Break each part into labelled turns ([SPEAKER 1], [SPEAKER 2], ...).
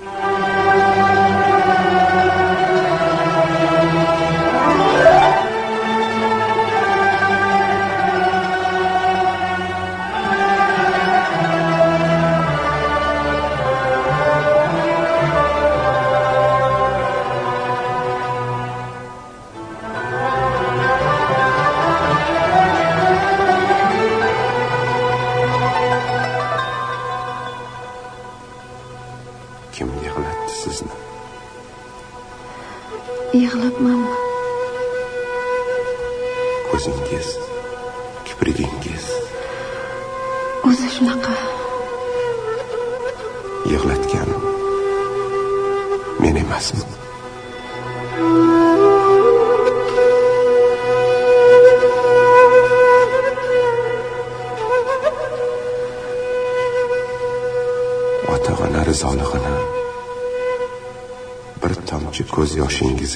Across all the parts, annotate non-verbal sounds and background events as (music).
[SPEAKER 1] kim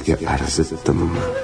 [SPEAKER 2] diye arz the ama...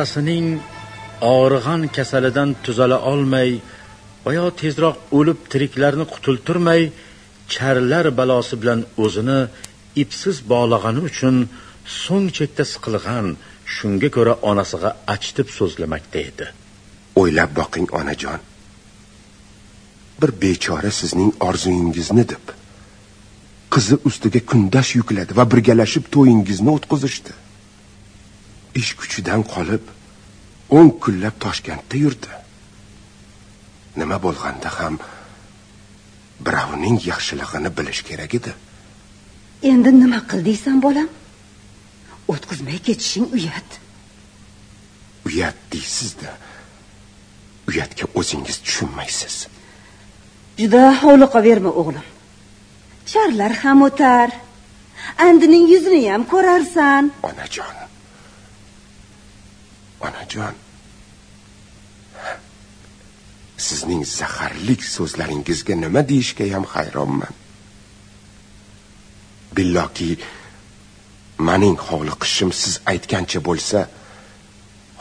[SPEAKER 3] Otasining og'rig'an kasalidan tuzala olmay va yo tezroq o'lib tiriklarni qutultirmay charlar balosi bilan o'zini ipsiz bog'lagani uchun so'ng chekda siqilgan shunga ko'ra onasiga achitib so'zlamakda edi.
[SPEAKER 1] O'ylab boqing onajon. Bir bechora sizning orzuyingizni deb. Qizi ustiga kundosh yukladi va birgalashib to'yingizni o'tkazishdi. Ish kuchidan qolib o'n kunlab toshkentda yurdi. Nima bo'lganda ham birovning yaxshilig'ini bilish kerak edi.
[SPEAKER 4] Endi nima qildiysan bolam? O'tkazmay ketishing uyat.
[SPEAKER 1] Uyat deysizda uyatga o'zingiz tushunmaysiz.
[SPEAKER 4] Juda hovliqaverma o'g'lim. Charlar ham o'tar. Andining yuzini ham ko'rarsan.
[SPEAKER 1] Onajon onajon sizning zaharlik so'zlaringizga nima deyishga ham hayronman. Billoki mening hovliqishim siz aytgancha bo'lsa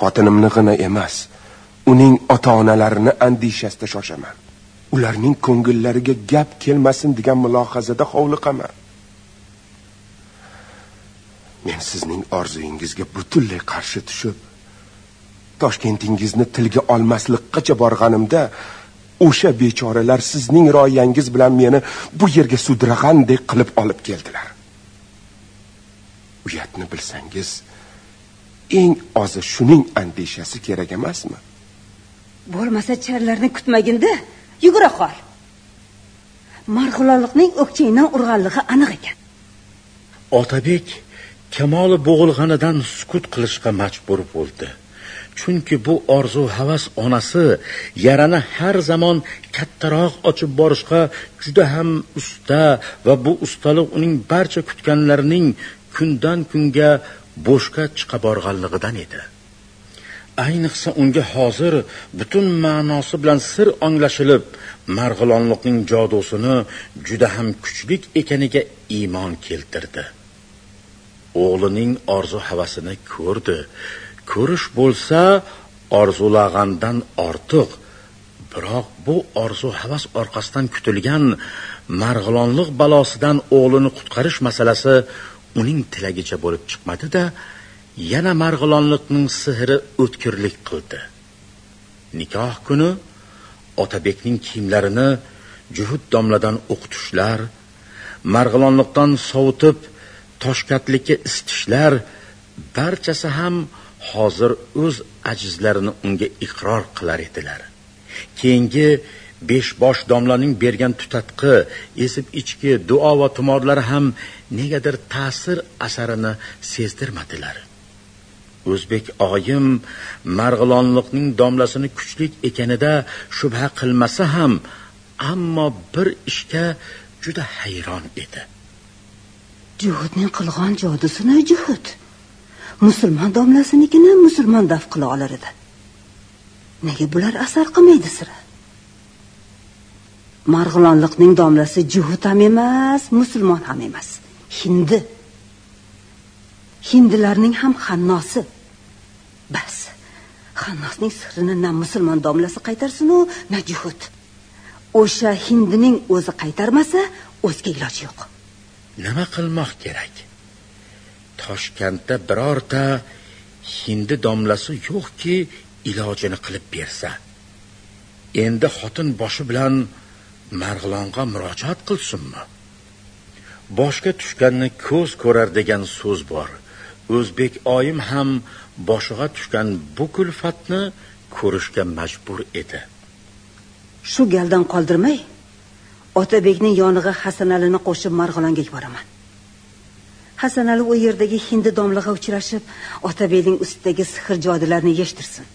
[SPEAKER 1] xotinimnig'ina emas uning ota onalarini andishasida shoshaman. Ularning ko'ngillariga gap kelmasin degan mulohazada hovliqaman men sizning orzuyingizga butunlay qarshi tushib toshkentingizni tilga olmaslikqacha borganimda o'sha bechoralar sizning rioyangiz bilan meni bu yerga sudrag'andek qilib olib keldilar. Uyatni bilsangiz eng ozi shuning andishasi kerak emasmi?
[SPEAKER 4] Bo'lmasa charlarni kutmaginda yugura qol. Marg'ilonlikning o'kchangdan urganligi aniq ekan.
[SPEAKER 3] Otabek kamoli bo'g'ilganidan sukut qilishga majbur bo'ldi chunki bu orzu havas onasi yarani har zamon kattaroq ochib borishga juda ham usta va bu ustalik uning barcha kutganlarining kundan kunga bo'shga chiqa borganligidan edi. Ayniqsa unga hozir butun ma'nosi bilan sir anglashilib marg'ilonliqning jodusini juda ham kuchlik ekaniga iymon keltirdi. O'g'lining orzu havasini ko'rdi. Ko'rish bo'lsa orzulagandan ortiq. Biroq bu orzu havas orqasidan kutilgan marg'ilonlik balosidan o'g'lini qutqarish masalasi uning tilagicha bo'lib chiqmadi da yana marg'ilonlikning sehri o'tkirlik qildi. Nikoh kuni otabekning kiyimlarini juhud domladan o'qitishlar marg'ilonliqdan sovutib toshkatlikka isitishlar barchasi ham hozir o'z ajizlarini unga iqror qilar edilar. Keyingi besh bosh domlaning bergan tutatqi esib ichki duo va tumorlari ham negadir ta'sir asarini sezdirmadilar. O'zbek oyim marg'ilonliqning domlasini kuchlik ekanida shubha qilmasa ham ammo bir ishga juda hayron edi.
[SPEAKER 4] Juhudning qilgan jodusini juhud? Musulmon domlasinikini musulmon daf qila olar edi. Nega bular asar qilmaydi sira? Marg'ilonlikning domlasi juhud ham emas musulmon ham emas. Hindi. Hindilarning ham xannosi bas xannosning sirrini na musulmon domlasi qaytarsinu na juhud. O'sha hindining o'zi qaytarmasa o'zga iloji yo'q.
[SPEAKER 3] Nima qilmoq kerak? Toshkentda birorta hindi domlasi yo'qki ilojini qilib bersa. Endi xotin boshi bilan marg'ilonga murojaat qilsinmi? Boshga tushganni ko'z ko'rar degan so'z bor. O'zbek oyim ham boshiga tushgan bu kulfatni ko'rishga majbur edi.
[SPEAKER 4] Shu galdan qoldirmay otabekning yonig'a hasanalini qo'shib marg'ilonga yuboraman. Hasanali u yerdagi hindi domlaga uchrashib otabekning ustidagi sehr jodilarni yeshtirsin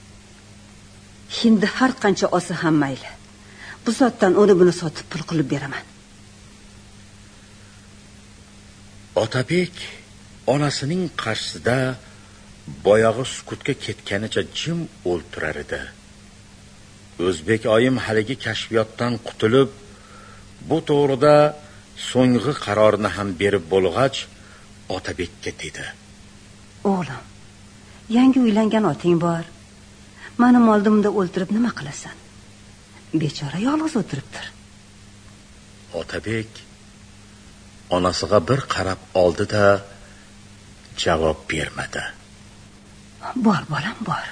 [SPEAKER 4] hindi har qancha olsa ham mayli. Bu sotdan uni buni sotib pul qilib beraman.
[SPEAKER 3] Otabek onasining qarshisida boyog'i sukutga ketganicha jim o'ltirar edi. O'zbek oyim haligi kashfiyotdan qutulib bu to'g'rida so'nggi qarorini ham berib bo'lg'ach otabekka dedi.
[SPEAKER 4] O'g'lim yangi uylangan oting bor. Mani oldimda o'ltirib nima qilasan? Bechora yolg'iz o'tiribdir
[SPEAKER 3] otabek onasiga bir qarab oldi da javob bermadi.
[SPEAKER 4] Bor bolam bor.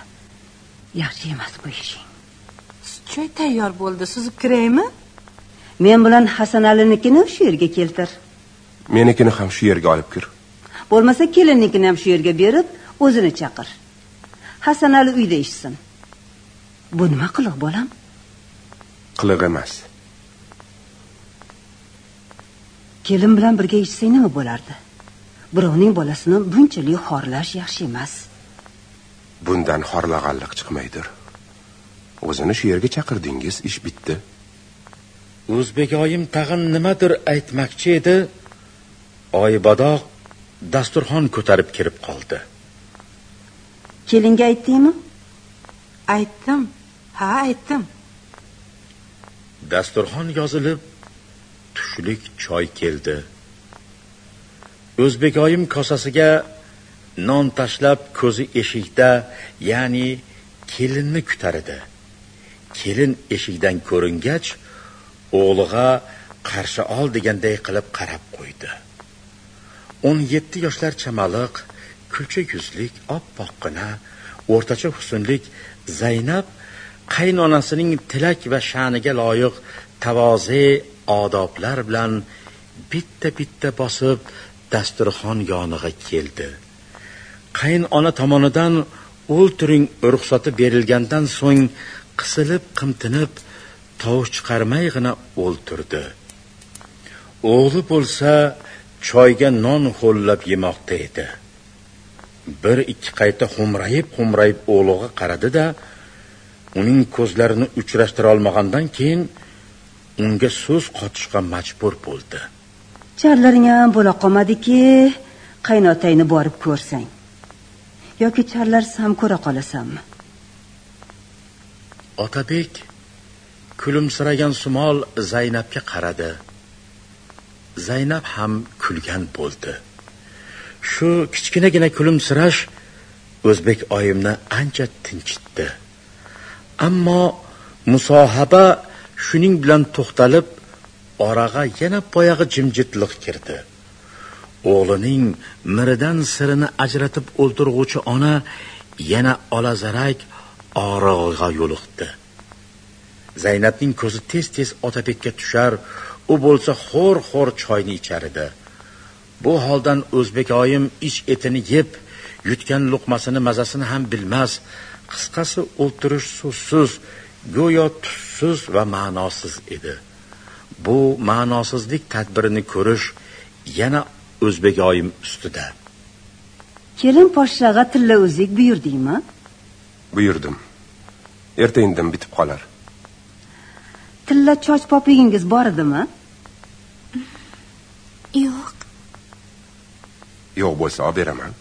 [SPEAKER 4] Yaxshi emas bu ishing.
[SPEAKER 5] Choy tayyor bo'ldi suzib kiraymi?
[SPEAKER 4] Men bilan hasanalinikini shu yerga keltir.
[SPEAKER 1] Menikini ham shu yerga olib kir
[SPEAKER 4] bo'lmasa kelinnikini ham shu yerga berib o'zini chaqir. Hasanali uyda ichsin bu nima qiliq bolam?
[SPEAKER 1] Qiliq emas.
[SPEAKER 4] Kelin bilan birga ichsang nima bo'lardi? Birovning bolasini bunchalik xorlash yaxshi emas.
[SPEAKER 1] Bundan xorlag'anlik chiqmaydir. O'zini shu yerga chaqirdingiz ish bitdi.
[SPEAKER 3] O'zbek oyim tag'in nimadir aytmoqchi edi. Oybadoq dasturxon ko'tarib kirib qoldi.
[SPEAKER 4] Kelinga aytdingmi?
[SPEAKER 5] Aytdim. Ha aytdim.
[SPEAKER 3] Dasturxon yozilib tushlik choy keldi. O'zbek oyim kosasiga non tashlab ko'zi eshikda ya'ni kelinni kutar edi. Kelin eshikdan ko'ringach o'g'liga qarshi ol deganday qilib qarab qo'ydi o'n yetti yoshlar chamaliq kulcha yuzlik oppoqqina o'rtacha husnlik zaynab qaynonasining tilak va sha'niga loyiq tavoze odoblar bilan bitta bitta bosib dasturxon yonig'a keldi. Qaynona tomonidan o'ltiring ruxsati berilgandan so'ng qisilib qimtinib tovush chiqarmaygina o'ltirdi. O'g'li bo'lsa choyga non ho'llab yemoqda edi. Bir ikki qayta xo'mrayib xo'mrayib o'g'liga qaradi da uning ko'zlarini uchrashtira olmagandan keyin unga so'z qotishga majbur bo'ldi.
[SPEAKER 4] Charlaring ham bo'la qolmadiki qaynotangni borib ko'rsang. Yoki charlarsiz ham ko'ra qolasanmi
[SPEAKER 3] otabek kulimsiragan sumol zaynabga qaradi zaynab ham kulgan bo'ldi. Shu kichkinagina kulimsirash o'zbek oyimni ancha tinchitdi. Ammo musohaba shuning bilan to'xtalib orag'a yana boyag'i jimjitlik kirdi. O'g'lining miridan sirini ajratib o'ltirg'uvchi ona yana olazarak orig'iga yo'liqdi. Zaynabning ko'zi tez tez otabekka tushar u bo'lsa xo'r xo'r choyni ichardi edi. Bu holdan o'zbek oyim ich etini yeb yutgan luqmasini mazasini ham bilmas qisqasi o'ltirish so'zsiz go'yo tussiz va ma'nosiz edi. Bu ma'nosizlik tadbirini ko'rish yana o'zbek oyim ustida.
[SPEAKER 4] Kelin poshshaga tilla o'zik buyurdingmi?
[SPEAKER 1] Buyurdim. Erta indin bitib qolar.
[SPEAKER 4] Tilla choch popligingiz bor edimi
[SPEAKER 2] yo'q.
[SPEAKER 1] Yo'q bo'lsa olib beraman.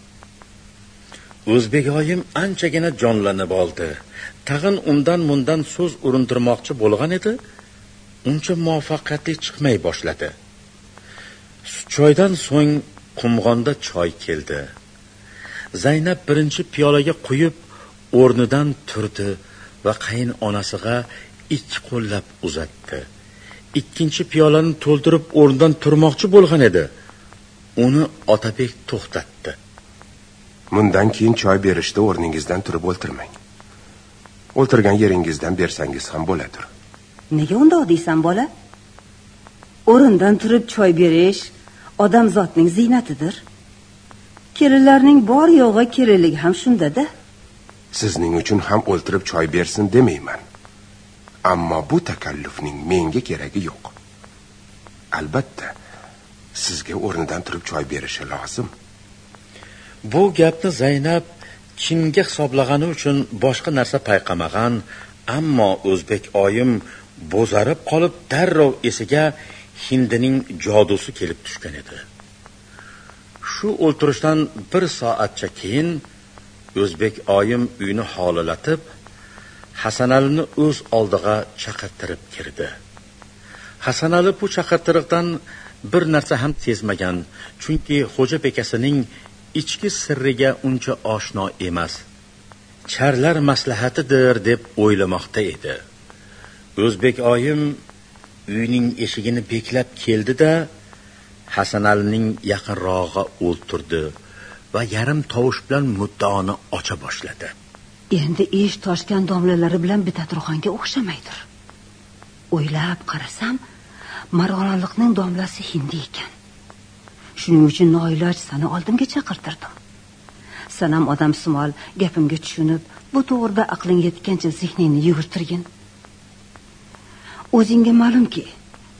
[SPEAKER 3] O'zbek oyim anchagina jonlanib oldi. Tag'in undan mundan so'z urintirmoqchi bo'lgan edi uncha muvaffaqiyatli chiqmay boshladi. Choydan so'ng qumg'onda choy keldi. Zaynab birinchi piyolaga quyib o'rnidan turdi va qaynonasiga ikki qo'llab uzatdi ikkinchi piyolani to'ldirib o'rnidan turmoqchi bo'lgan edi. Uni otabek to'xtatdi.
[SPEAKER 1] Bundan keyin choy berishda o'rningizdan turib o'ltirmang. O'ltirgan yeringizdan bersangiz ham bo'ladir.
[SPEAKER 4] Nega undoq deysan bola? O'rindan turib choy berish odamzodning ziynatidir. Kelinlarning bor yo'g'i kelinligi ham shundada.
[SPEAKER 1] Sizning uchun ham o'ltirib choy bersin demayman ammo bu takallufning menga keragi yo'q. Albatta sizga o'rnidan turib choy berishi lozim.
[SPEAKER 3] Bu gapni zaynab chinga hisoblagani uchun boshqa narsa payqamagan ammo o'zbek oyim bo'zarib qolib darrov esiga hindining jodusi kelib tushgan edi. Shu o'ltirishdan bir soatcha keyin o'zbek oyim uyni holilatib hasanalini o'z oldiga chaqirtirib kirdi. Hasanali bu chaqirtiriqdan bir narsa ham sezmagan chunki xo'ja bekasining ichki sirriga uncha oshno emas charlar maslahatidir deb o'ylamoqda edi. O'zbek oyim uyning eshigini beklab keldi da hasanalining yaqinrog'iga o'ltirdi va yarim tovush bilan muddaoni ocha boshladi.
[SPEAKER 4] Endi ish toshgan domlalari bilan bitatruxonga o'xshamaydir. O'ylab qarasam marg'ilonlikning domlasi hindi ekan. Shuning uchun noiloj sani oldimga chaqirtirdim. Sanam odam simol gapimga tushunib bu to'g'rida aqling yetgancha zehningni yugurtirgin. O'zingga ma'lumki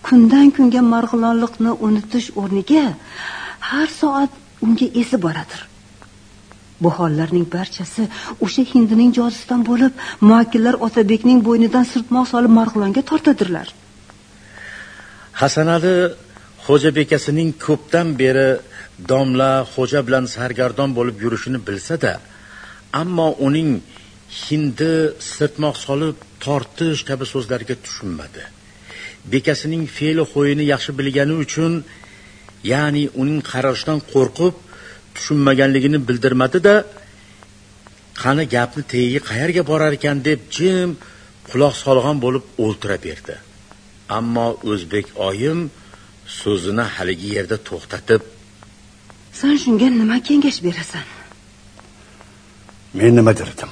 [SPEAKER 4] kundan kunga marg'ilonliqni unutish o'rniga har soat unga esi boradir. Bu hollarning barchasi o'sha hindining jozisidan bo'lib muakkillar otabekning bo'ynidan sirtmoq solib marg'ilonga tortadirlar
[SPEAKER 3] hasanali xo'ja bekasining ko'pdan beri domla xo'ja bilan sargardon bo'lib yurishini bilsa da ammo uning hindi sirtmoq solib tortish kabi so'zlarga tushunmadi. Bekasining fe'li xo'yini yaxshi bilgani uchun ya'ni uning qarashidan qo'rqib tushunmaganligini bildirmadi da qani gapni tagiga qayerga borar ekan deb jim quloq solg'an bo'lib o'ltira berdi. Ammo o'zbek oyim so'zini haligi yerda to'xtatib
[SPEAKER 4] san shunga nima kengash berasan?
[SPEAKER 6] Men nima derdim?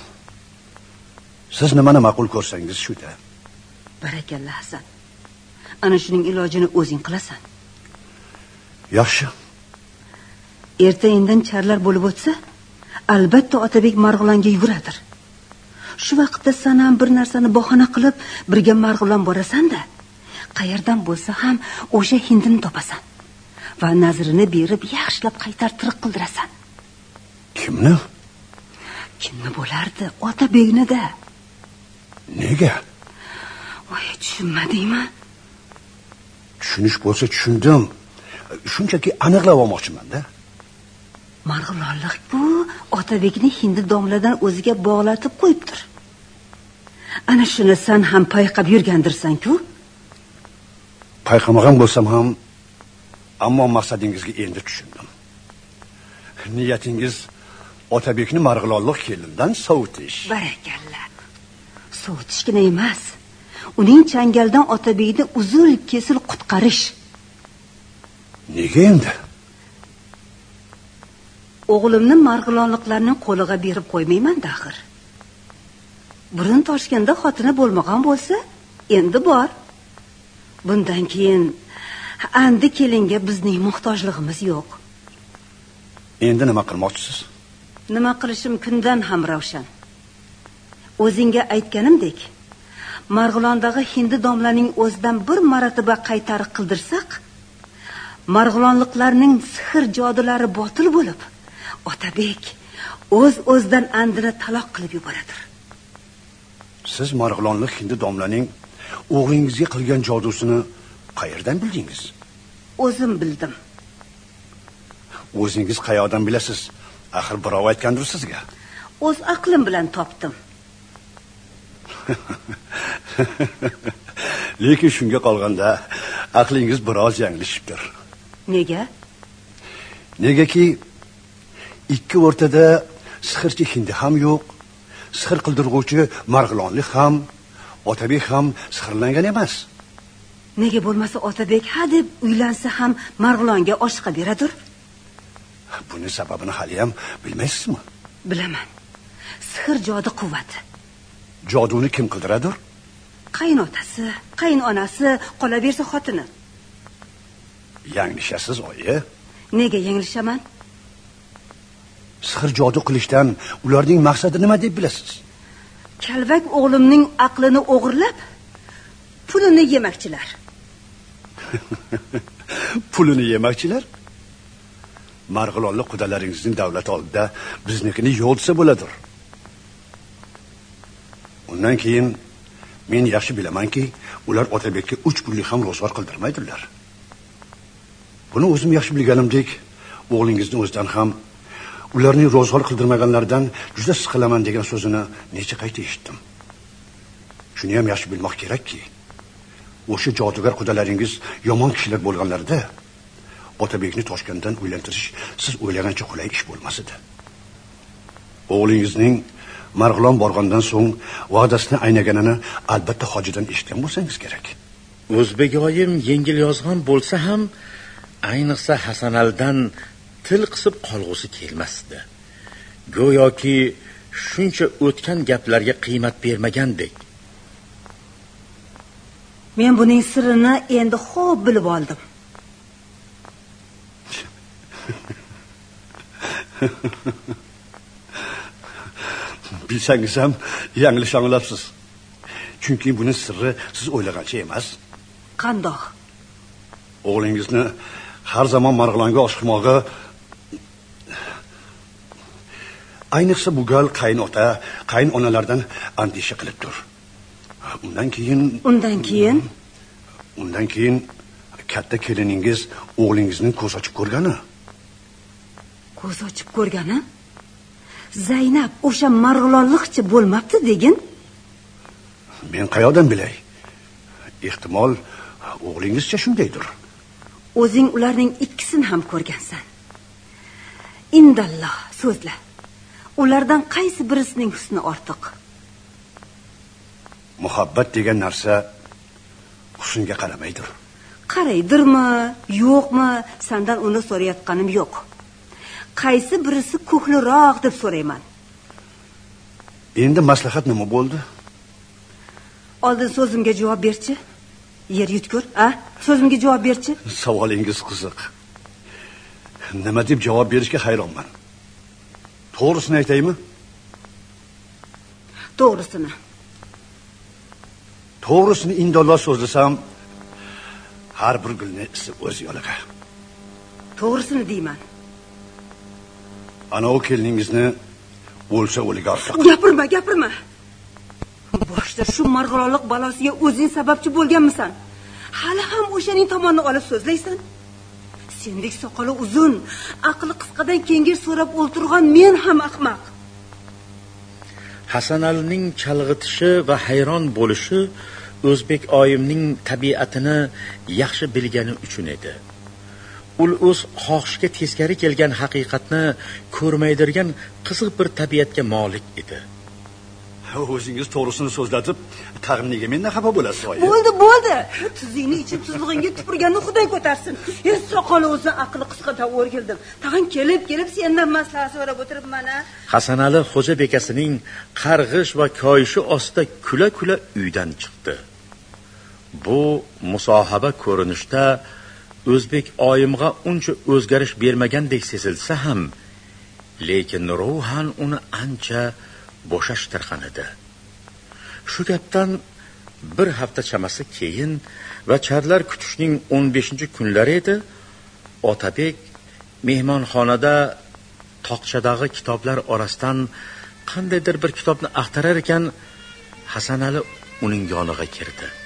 [SPEAKER 6] Siz nimani ma'qul ko'rsangiz shuda
[SPEAKER 4] barakalla hasan. Ana shuning ilojini o'zing qilasan.
[SPEAKER 6] Yaxshi
[SPEAKER 4] erta indin charlar bo'lib o'tsa albatta otabek marg'ilonga yuguradir. Shu vaqtda san ham bir narsani bahona qilib birga marg'ilon borasan-da qayerdan bo'lsa ham o'sha hindini topasan va nazrini berib yaxshilab qaytartirib qildirasan.
[SPEAKER 6] Kimni?
[SPEAKER 4] Kimni bo'lardi otabeknida
[SPEAKER 6] nega?
[SPEAKER 4] Voy tushunmadingmi?
[SPEAKER 6] Tushunish bo'lsa tushundim. Shunchaki aniqlab olmoqchimanda
[SPEAKER 4] marg'ilonlik bu otabekni hindi domladan o'ziga bog'latib qo'yibdir. Ana shuni san ham payqab yurgandirsan-ku.
[SPEAKER 6] Payqamagan bo'lsam ham ammo maqsadingizga endi tushundim. Niyatingiz otabekni marg'ilonlik kelindan sovutish.
[SPEAKER 4] Barakalla. Sovutishgina emas uning changaldan otabekni uzul kesil qutqarish.
[SPEAKER 6] Nega endi
[SPEAKER 4] o'g'limni marg'ilonliklarning qo'liga berib qo'ymayman axir. Burun toshganda xotini bo'lmagan bo'lsa endi bor. Bundan keyin andi kelinga bizning muhtojligimiz yo'q.
[SPEAKER 6] Endi nima qilmoqchisiz?
[SPEAKER 4] Nima qilishim kundan ham ravshan. O'zingga aytganimdek marg'ilondagi hindi domlaning o'zidan bir marotaba qaytariq qildirsak marg'ilonliklarning sehr jodulari botil bo'lib otabek o'z o'zidan andini taloq qilib yuboradi
[SPEAKER 6] siz marg'ilonlik hindi domlaning o'g'lingizga qilgan jodusini qayerdan bildingiz?
[SPEAKER 4] O'zim bildim.
[SPEAKER 6] O'zingiz qayoqdan bilasiz? Axir birov aytgandir sizga.
[SPEAKER 4] O'z aqlim bilan topdim. (laughs)
[SPEAKER 6] Lekin shunga qolganda aqlingiz biroz yanglishibdir.
[SPEAKER 4] Nega?
[SPEAKER 6] Negaki ikki o'rtada sehrchi hindi ham yo'q sehr qildirg'uvchi marg'ilonlik ham otabek ham sehrlangan emas.
[SPEAKER 4] Nega bo'lmasa otabek ha deb uylansa ham marg'ilonga oshiqa beradir
[SPEAKER 6] buni sababini haliyam bilmaysizmi?
[SPEAKER 4] Bilaman. Sehr jodi quvvati.
[SPEAKER 6] Joduni kim qildiradir
[SPEAKER 4] qaynotasi qaynonasi qolaversa xotini.
[SPEAKER 6] Yanglishasiz oyi.
[SPEAKER 4] Nega yanglishaman
[SPEAKER 6] sehr jodi qilishdan ularning maqsadi nima deb bilasiz?
[SPEAKER 4] Kalvak o'g'limning aqlini o'g'irlab pulini yemakchilar. (laughs)
[SPEAKER 6] Pulini yemakchilar? Marg'ilonli qudalaringizning davlati oldida biznikini yo'q desa bo'ladir. Undan keyin men yaxshi bilamanki ular otabekka uch pullik ham ro'zg'or qildirmaydilar buni o'zim yaxshi bilganimdek o'g'lingizni o'zidan ham ularning ro'zg'or qildirmaganlaridan juda siqilaman degan so'zini necha qayta eshitdim. Shuni ham yaxshi bilmoq kerakki o'sha jodugar qudalaringiz yomon kishilar bo'lganlarida otabekni toshkentdan uylantirish siz o'ylagancha qulay ish bo'lmas edi. O'g'lingizning marg'ilon borgandan so'ng va'dasini aynaganini albatta hojidan eshitgan bo'lsangiz kerak.
[SPEAKER 3] O'zbegoyim yengil yozgan bo'lsa ham ayniqsa hasanaldan til qisib qolg'usi kelmasdi. Go'yoki shuncha o'tgan gaplarga qiymat bermagandek.
[SPEAKER 4] Men buning sirini endi xo'p bilib oldim. (laughs)
[SPEAKER 6] Bilsangiz ham yanglish anglabsiz. Chunki buni sirri siz o'ylagancha emas.
[SPEAKER 4] Qandoq?
[SPEAKER 6] O'g'lingizni har zamon marg'ilonga oshiqmog'i ayniqsa bu gal qaynota qaynonalardan andisha qilibdir undan keyin
[SPEAKER 4] undan keyin?
[SPEAKER 6] Undan keyin katta keliningiz o'g'lingizning ko'z ochib ko'rgani.
[SPEAKER 4] Ko'z ochib ko'rgani? Zaynab o'sha marg'ilonliqchi bo'lmabdi degin?
[SPEAKER 6] Men qayoqdan bilay? Ehtimol o'g'lingizcha shundaydir.
[SPEAKER 4] O'zing ularning ikkisini ham ko'rgansan. Indalloh so'zla ulardan qaysi birisining husni ortiq?
[SPEAKER 6] Muhabbat degan narsa husnga qaramaydir.
[SPEAKER 4] Qaraydirmi yo'qmi sandan uni so'rayotganim yo'q. Qaysi birisi ko'hliroq deb so'rayman.
[SPEAKER 6] Endi maslahat nima bo'ldi?
[SPEAKER 4] Oldin so'zimga javob berchi. Yer yutkur a? So'zimga javob berchi.
[SPEAKER 6] Savolingiz qiziq. Nima deb javob berishga hayronman to'g'risini aytaymi?
[SPEAKER 4] To'g'risini.
[SPEAKER 6] To'g'risini indallo so'zlasam har bir gulni isi o'z yo'liga
[SPEAKER 4] to'g'risini deyman.
[SPEAKER 6] Anavi keliningizni o'lsa o'liga ortliq
[SPEAKER 4] gapirma gapirma. Boshda shu marg'ilonliq balosiga o'zing sababchi bo'lganmisan? Hali ham o'shaning tomonini olib so'zlaysan sendek soqoli uzun aqli qisqadan kengash so'rab o'ltirgan men ham ahmoq.
[SPEAKER 3] Hasanalining chalg'itishi va hayron bo'lishi o'zbek oyimning tabiatini yaxshi bilgani uchun edi. Ul o'z xohishiga teskari kelgan haqiqatni ko'rmaydirgan qiziq bir tabiatga molik edi. (laughs)
[SPEAKER 6] o'zingiz to'g'risini so'zlatib tag'in nega mendan xafa bo'lasiz oyi.
[SPEAKER 4] Bo'ldi bo'ldi. Tuzingni ichib tuzlig'ingga tupurganni xudo ko'tarsin. E soqoli o'zi aqli qisqadan o'rgildim tag'in kelib kelib sendan maslahat so'rab o'tiribman a
[SPEAKER 3] hasanali xo'ja bekasining qarg'ish va koyishi ostida kula kula uydan chiqdi. Bu musohaba ko'rinishda o'zbek oyimga uncha o'zgarish bermagandek sezilsa ham lekin ruhan uni ancha bo'shashtirgan edi shu gapdan bir hafta chamasi keyin va charlar kutishning 15 kunlari edi otabek mehmonxonada toqchadagi kitoblar orasidan qandaydir bir kitobni axtarar ekan hasanali uning yoniga kirdi.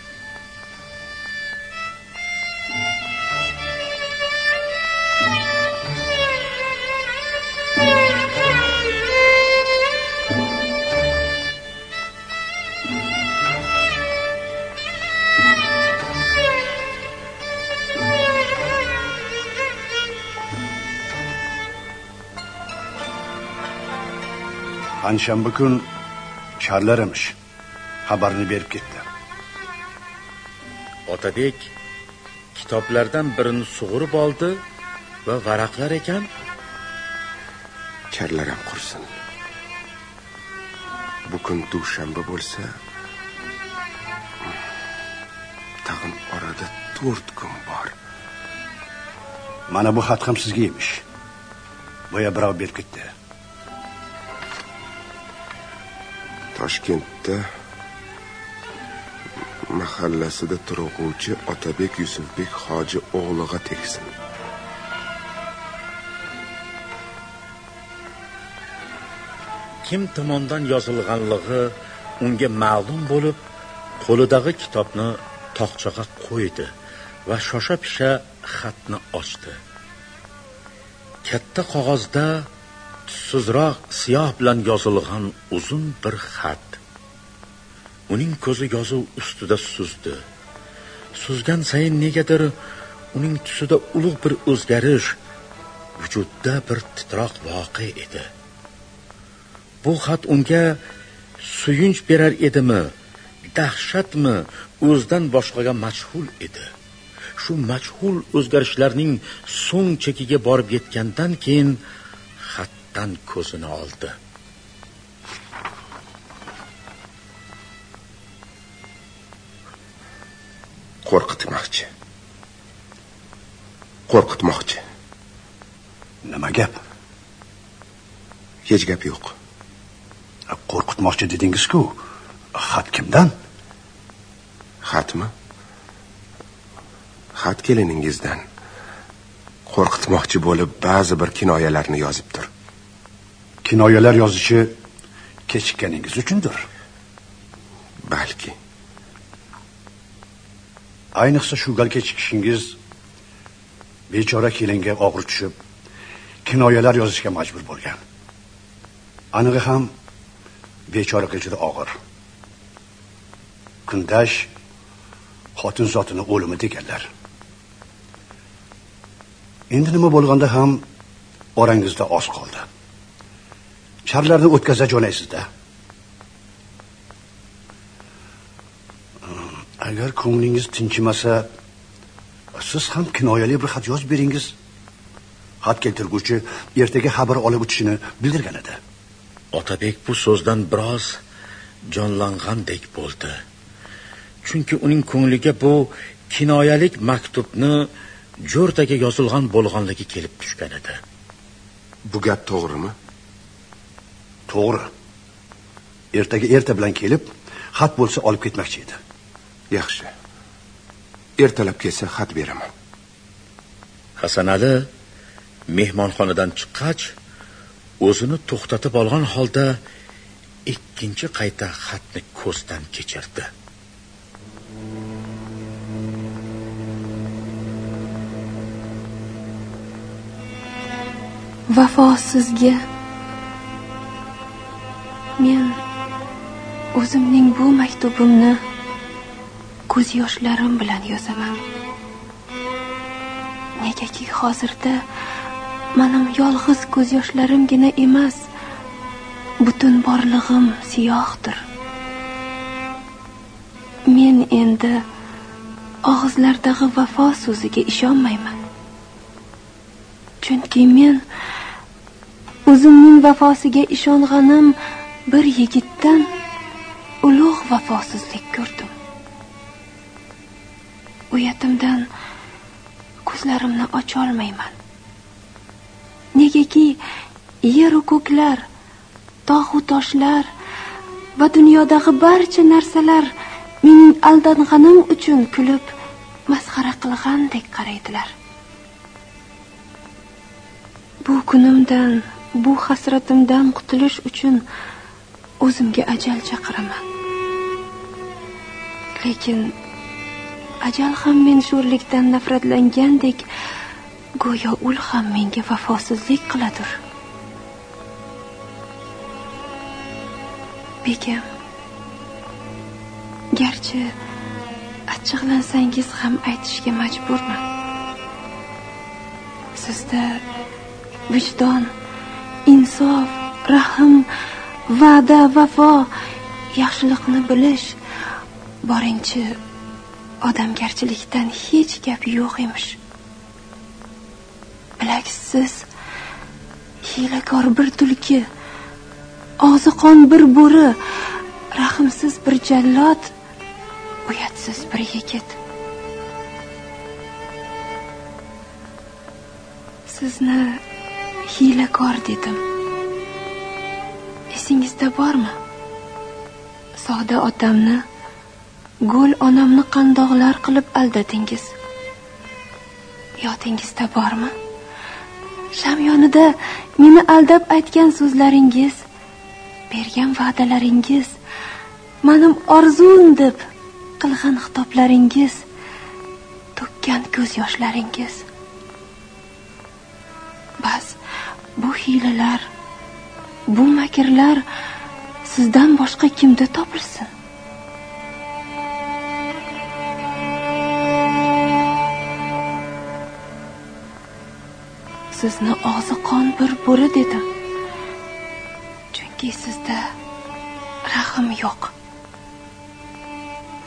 [SPEAKER 6] Panshanba kun charlar emish xabarni berib ketdi.
[SPEAKER 3] Otabek kitoblardan birini sug'urib oldi va varaqlar ekan.
[SPEAKER 1] Charlar ham qursin. Bu kun dushanba bo'lsa tag'in orada to'rt kun bor.
[SPEAKER 6] Mana bu xat ham sizga emish. Boya birov berib ketdi
[SPEAKER 1] toshkentda mahallasida turg'uvchi otabek yusufbek hoji o'g'liga tegsin
[SPEAKER 3] kim tomonidan yozilganligi unga ma'lum bo'lib qo'lidagi kitobni tokchaga qo'ydi va shosha pisha xatni ochdi. Katta qog'ozda tussizroq siyoh bilan yozilgan uzun bir xat. Uning ko'zi yozuv ustida suzdi. Suzgan sayin negadir uning tusida ulug' bir o'zgarish vujudda bir titroq voqe edi. Bu xat unga suyunch berar edimi dahshatmi o'zidan boshqaga majhul edi. Shu majhul o'zgarishlarning so'ng chekiga borib yetgandan keyin xatdan ko'zini oldi.
[SPEAKER 1] Qo'rqitmoqchi. Qo'rqitmoqchi.
[SPEAKER 6] Nima gap?
[SPEAKER 1] Hech gap yo'q.
[SPEAKER 6] Qo'rqitmoqchi dedingiz-ku. Xat kimdan?
[SPEAKER 1] Xatmi? Xat keliningizdan. Qo'rqitmoqchi bo'lib ba'zi bir kinoyalarni yozibdir
[SPEAKER 6] kinoyalar yozishi kechikkaningiz uchundir.
[SPEAKER 1] Balki.
[SPEAKER 6] Ayniqsa shu gal kechikishingiz bechora kelinga og'ir tushib kinoyalar yozishga majbur bo'lgan. Anig'i ham bechoraga juda og'ir. Kundash xotin zotini o'limi deganlar. Endi nima bo'lganda ham orangizda oz qoldi charlarni o'tkaza jo'naysizda. Agar ko'nglingiz tinchimasa siz ham kinoyali bir xat yozib beringiz. Xat keltirguvchi ertaga xabar olib o'tishini bildirgan edi.
[SPEAKER 3] Otabek bu so'zdan biroz jonlangandek bo'ldi. Chunki uning ko'ngliga bu kinoyalik maktubni jo'rtaga yozilgan bo'lganligi kelib tushgan edi.
[SPEAKER 1] Bu gap to'g'rimi
[SPEAKER 6] to'g'ri. Ertaga erta bilan kelib xat bo'lsa olib ketmoqchi edi.
[SPEAKER 1] Yaxshi. Ertalab kelsa xat beraman.
[SPEAKER 3] Hasanali mehmonxonadan chiqqach o'zini to'xtatib olgan holda ikkinchi qayta xatni ko'zdan kechirdi.
[SPEAKER 2] Vafo sizga men o'zimning bu maktubimni ko'z yoshlarim bilan yozaman. Negaki hozirda manim yolg'iz ko'z yoshlarimgina emas butun borlig'im siyohdir. Men endi og'izlardagi vafo so'ziga ishonmayman. Chunki men o'zimning vafosiga ishong'anim bir yigitdan ulug' vafosizlik ko'rdim. Uyatimdan ko'zlarimni ocholmayman. Negaki yeru ko'klar tog'u toshlar va dunyodagi barcha narsalar mening aldanganim uchun kulib masxara qilgandek qaraydilar. Bu kunimdan bu hasratimdan qutulish uchun o'zimga ajal chaqiraman. Lekin ajal ham men sho'rlikdan nafratlangandek go'yo ul ham menga vafosizlik qiladir begim garchi achchiqlansangiz ham aytishga majburman. Sizda vijdon insof rahm va'da vafo yaxshilikni bilish boringchi odamgarchilikdan hech gap yo'q emish. Bilaksiz hiylakor bir tulki oziqon bir bo'ri rahmsiz bir jallod uyatsiz bir yigit. Sizni hiylakor dedim. Esingizda bormi? Sog'da otamni go'l onamni qandoqlar qilib aldadingiz yodingizda bormi? Sham yonida meni aldab aytgan so'zlaringiz bergan va'dalaringiz manim orzum deb qilgan xitoblaringiz to'kkan ko'z yoshlaringiz bas bu hiylalar bu makrlar sizdan boshqa kimda topilsin? Sizni og'zi qon bir bo'ri dedim chunki sizda rahm yo'q.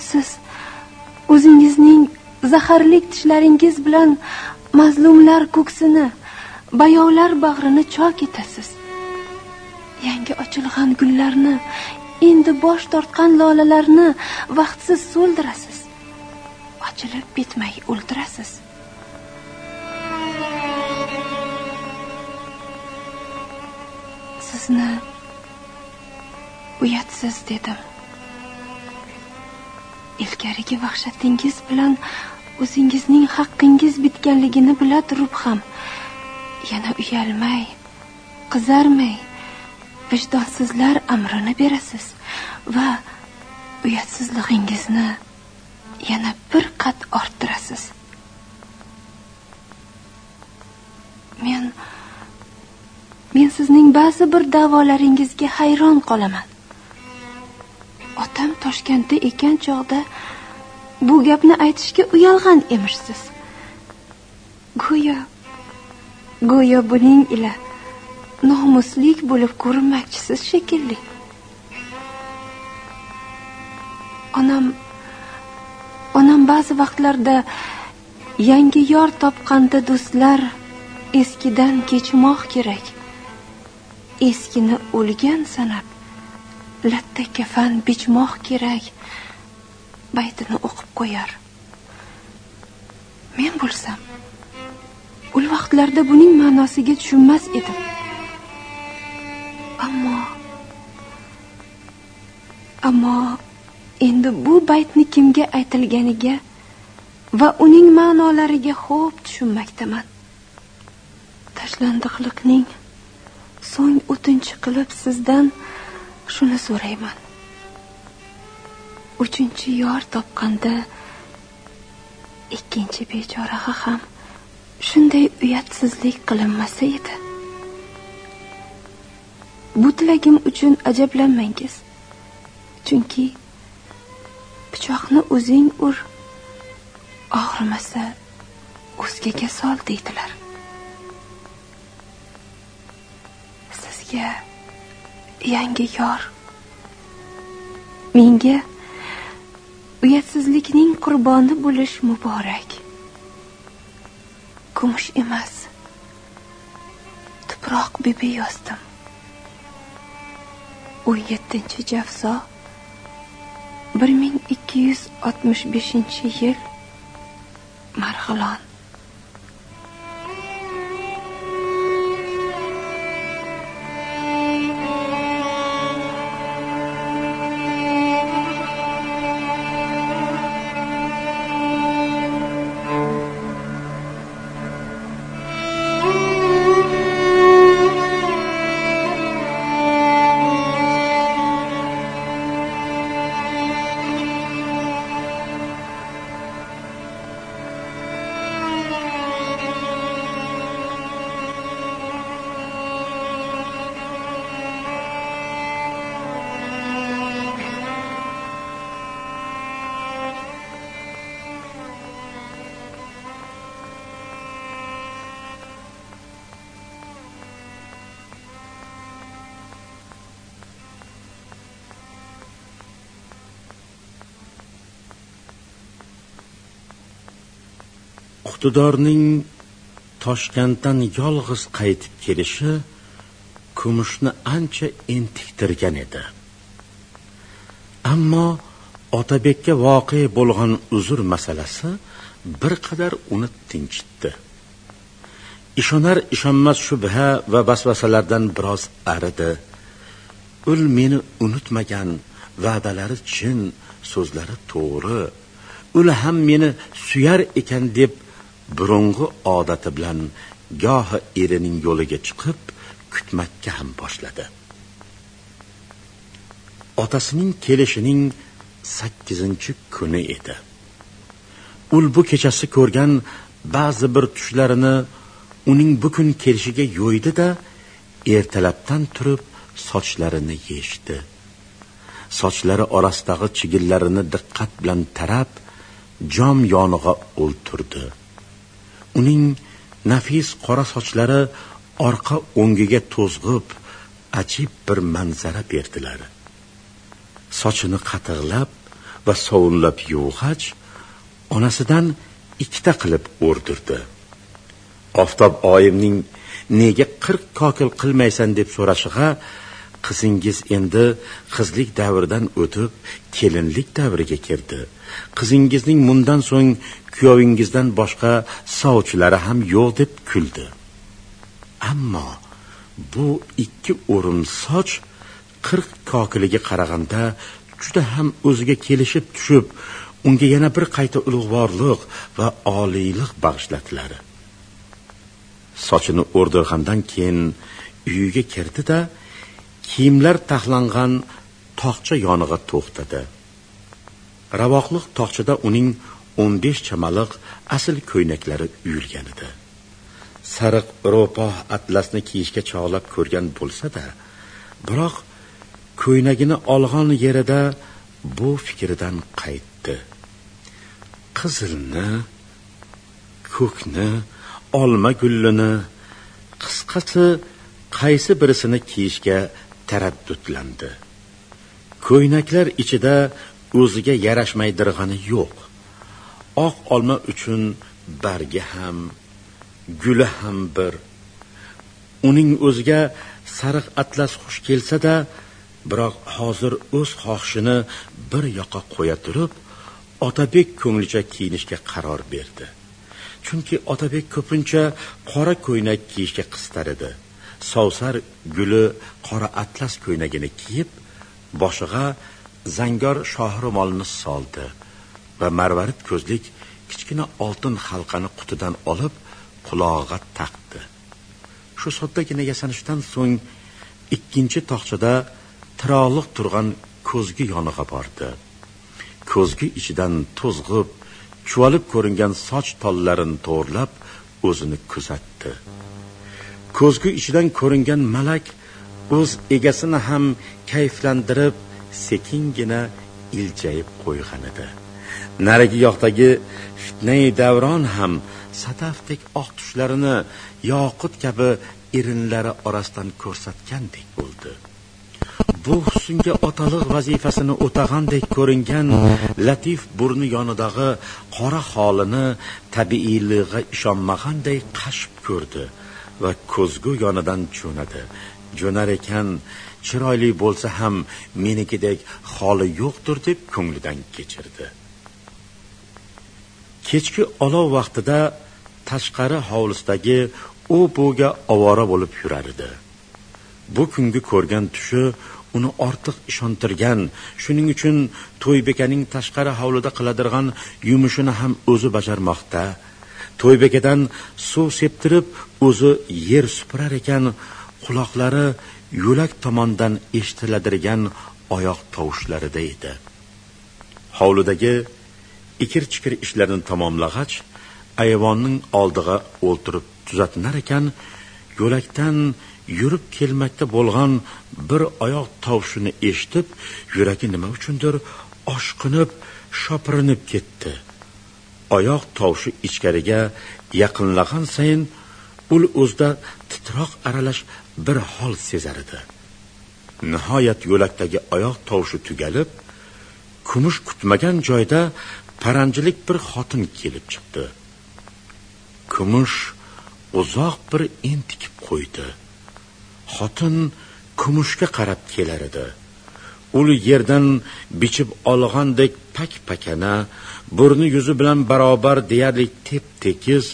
[SPEAKER 2] Siz o'zingizning zaharlik tishlaringiz bilan mazlumlar ko'ksini bayovlar bag'rini chok etasiz. Yangi ochilgan gullarni endi bosh tortgan lolalarni vaqtsiz so'ldirasiz. Ochilib bitmay o'ldirasiz. Sizni uyatsiz dedim. Ilgarigi vahshatingiz bilan o'zingizning haqqingiz bitganligini bila turib ham yana uyalmay qizarmay vijdonsizlar amrini berasiz va uyatsizligingizni yana bir qat orttirasiz. Men men sizning ba'zi bir da'volaringizga hayron qolaman. Otam toshkentda ekan chog'da bu gapni aytishga uyalgan emishsiz go'yo go'yo buning ila nomuslik bo'lib ko'rinmoqchisiz shekilli. Onam onam ba'zi vaqtlarda yangi yor topganda do'stlar eskidan kechmoq kerak. Eskini o'lgan sanab latta kafan bichmoq kerak baytini o'qib qo'yar. Men bo'lsam ul vaqtlarda buning ma'nosiga tushunmas edim. Ammo ammo endi bu baytni kimga aytilganiga va uning ma'nolariga xo'p tushunmakdaman. Tashlandiqlikning so'ng o'tinchi qilib sizdan shuni so'rayman. Uchinchi yor topganda ikkinchi bechoraga ham shunday uyatsizlik qilinmasa edi. Bu tilagim uchun ajablanmangiz. Chunki pichoqni o'zing ur og'rimasa o'zgaga sol deydilar. Sizga yangi yor. Menga uyatsizlikning qurboni bo'lish muborak. Kumush emas tuproq bibi yozdim. O'n yettinchi javzo bir ming ikki yuz oltmish beshinchi yil marg'ilon.
[SPEAKER 3] Iqtidorning toshkentdan yolg'iz qaytib kelishi kumushni ancha entiktirgan edi. Ammo otabekka voqe bo'lgan uzr masalasi bir qadar uni tinchitdi. Ishonar ishonmas shubha va vasvasalardan biroz aridi. Ul meni unutmagan va'dalari chin so'zlari to'g'ri. Ul ham meni suyar ekan deb burungi odati bilan gohi erining yo'liga chiqib kutmakka ham boshladi. Otasining kelishining sakkizinchi kuni edi. Ul bu kechasi ko'rgan ba'zi bir tushlarini uning bu kun kelishiga yo'ydi da ertalabdan turib sochlarini yechdi. Sochlari orasidagi chigillarini diqqat bilan tarab jom yonig'a o'ltirdi. Uning nafis qora sochlari orqa o'ngiga to'zg'ib ajib bir manzara berdilar. Sochini qatiqlab va sovunlab yuvg'ach onasidan ikkita qilib o'rdirdi. Oftob oyimning nega qirq kokil qilmaysan? deb so'rashig'a qizingiz endi qizlik davridan o'tib kelinlik davriga kirdi. Qizingizning mundan so'ng kuyovingizdan boshqa sovchilari ham yo'q deb kuldi. Ammo bu ikki o'rim soch qirq kokiliga qaraganda juda ham o'ziga kelishib tushib unga yana bir qayta ulug'vorliq va oliylik bag'ishladilar. Sochini o'rdirgandan keyin uyiga kirdi da kiyimlar taxlangan tog'cha yonig'a to'xtadi. Ravoqliq tog'chada uning o'n besh chamaliq asl ko'ynaklari uyilgan edi. Sariq ro'poh atlasni kiyishga chog'lab ko'rgan bo'lsa da biroq ko'ynagini olg'on yerida bu fikridan qaytdi. Qizilni ko'kni olma gullini qisqasi qaysi birisini kiyishga taraddudlandi ko'ynaklar ichida o'ziga yarashmaydirg'ani yo'q oq olma uchun bargi ham guli ham bir uning o'ziga sariq atlas xush kelsa-da, biroq hozir o'z xohishini bir yoqqa qo'ya turib, Otabek ko'nglicha kiyinishga qaror berdi. Chunki Otabek ko'pincha qora ko'ynak kiyishga qistar edi. Sovsar guli qora atlas ko'ynagini kiyib, boshiga zangor shohrumolni soldi va marvarid ko'zlik kichkina oltin halqani qutidan olib qulog'iga taqdi. Shu soddagina yasanishdan so'ng ikkinchi tog'chada tiroliq turgan ko'zgi yonig'a bordi. Ko'zgi ichidan to'zg'ib, chuvalib ko'ringan soch tollarini to'g'irlab o'zini kuzatdi. Ko'zgu ichidan ko'ringan malak o'z egasini ham kayflantirib, sekingina iljayib qo'ygan edi. Narigi yoqdagi fitnai davron ham sadafdek oq tushlarini yoqut kabi erinlari orasidan ko'rsatgandek bo'ldi bu husnga otaliq vazifasini o'tagandek ko'ringan latif burni yonidagi qora holini tabiiyligiga ishonmaganday qashib ko'rdi va ko'zgu yonidan cho'nadi. Jo'nar ekan chiroyli bo'lsa ham menikidek holi yo'qdir deb ko'nglidan kechirdi. Kechki olov vaqtida tashqari hovlisidagi u buga ovora bo'lib yurar edi. Bu kungi ko'rgan tushi uni ortiq ishontirgan shuning uchun to'ybekaning tashqari hovlida qiladirgan yumushini ham o'zi bajarmoqda. To'ybekadan suv septirib o'zi yer supurar ekan quloqlari yo'lak tomondan eshitiladirgan oyoq tovushlarida edi. Hovlidagi ikir chikir ishlarini tamomlag'ach ayvonning oldiga o'ltirib tuzatinar ekan yo'lakdan yurib kelmakda bo'lgan bir oyoq tovushini eshitib yuragi nima uchundir oshqinib shopirinib ketdi. Oyoq tovushi ichkariga yaqinlagan sayin ul o'zida titroq aralash bir hol sezar edi. Nihoyat yo'lakdagi oyoq tovushi tugalib kumush kutmagan joyda paranjilik bir xotin kelib chiqdi. Kumush uzoq bir entikib qo'ydi. Xotin kumushga qarab kelar edi. Ul yerdan bichib olgandek pak pakana burni yuzi bilan barobar deyarli tep tekis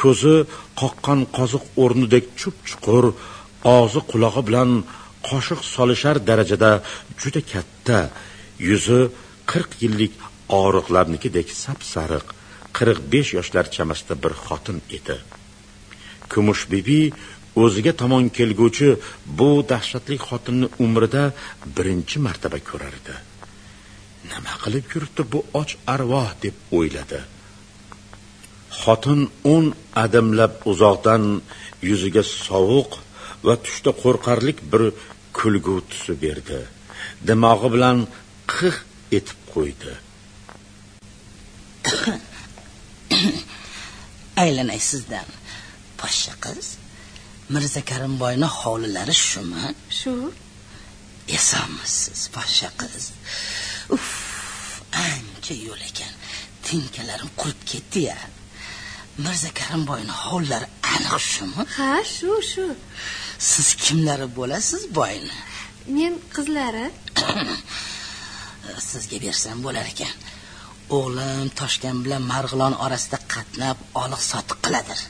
[SPEAKER 3] ko'zi qoqqan qoziq o'rnidek chup chuqur og'zi qulog'i bilan qoshiq solishar darajada juda katta yuzi qirq yillik og'riqlarnikidek sap sariq qirq besh yoshlar chamasida bir xotin edi. Kumush bibi o'ziga tomon kelguvchi bu dahshatli xotinni umrida birinchi martaba ko'rardi. Nima qilib yuribdi bu och arvoh deb o'yladi. Xotin o'n adimlab uzoqdan yuziga sovuq va tushda qo'rqarlik bir kulgu tusi berdi. Dimog'i bilan qih etib qo'ydi. (coughs)
[SPEAKER 7] Aylanay sizdan poshsha qiz mirza karimboyni hovlilari shumi?
[SPEAKER 2] Shu.
[SPEAKER 7] Esonmisiz poshsha qiz uf ancha yo'l ekan. Tinkalarim qurib ketdi ya. Mirza karimboyni hovlilari aniq shumi.
[SPEAKER 2] Ha shu shu.
[SPEAKER 7] Siz kimlari bo'lasiz boyni
[SPEAKER 2] men qizlari. (coughs)
[SPEAKER 7] Sizga bersam bo'lar ekan. O'g'lim toshkent bilan marg'ilon orasida qatnab oliq sotiq qiladir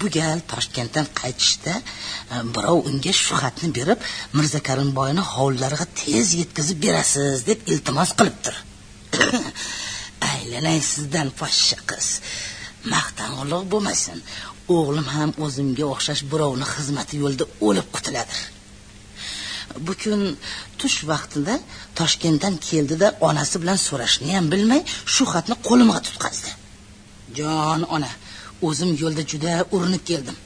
[SPEAKER 7] bu gal toshkentdan qaytishda e, birov unga shu xatni berib mirza karimboyni hovlilariga tez yetkazib berasiz deb iltimos qilibdir (coughs) aylanay sizdan poshsha qiz. Maqtanliq bo'lmasin o'g'lim ham o'zimga o'xshash birovni xizmati yo'lida o'lib qutuladir. Bu kun tush vaqtida toshkentdan keldida onasi bilan so'rashni ham bilmay shu xatni qo'limga tutqazdi. Jon ona o'zim yo'lda juda urinib keldim.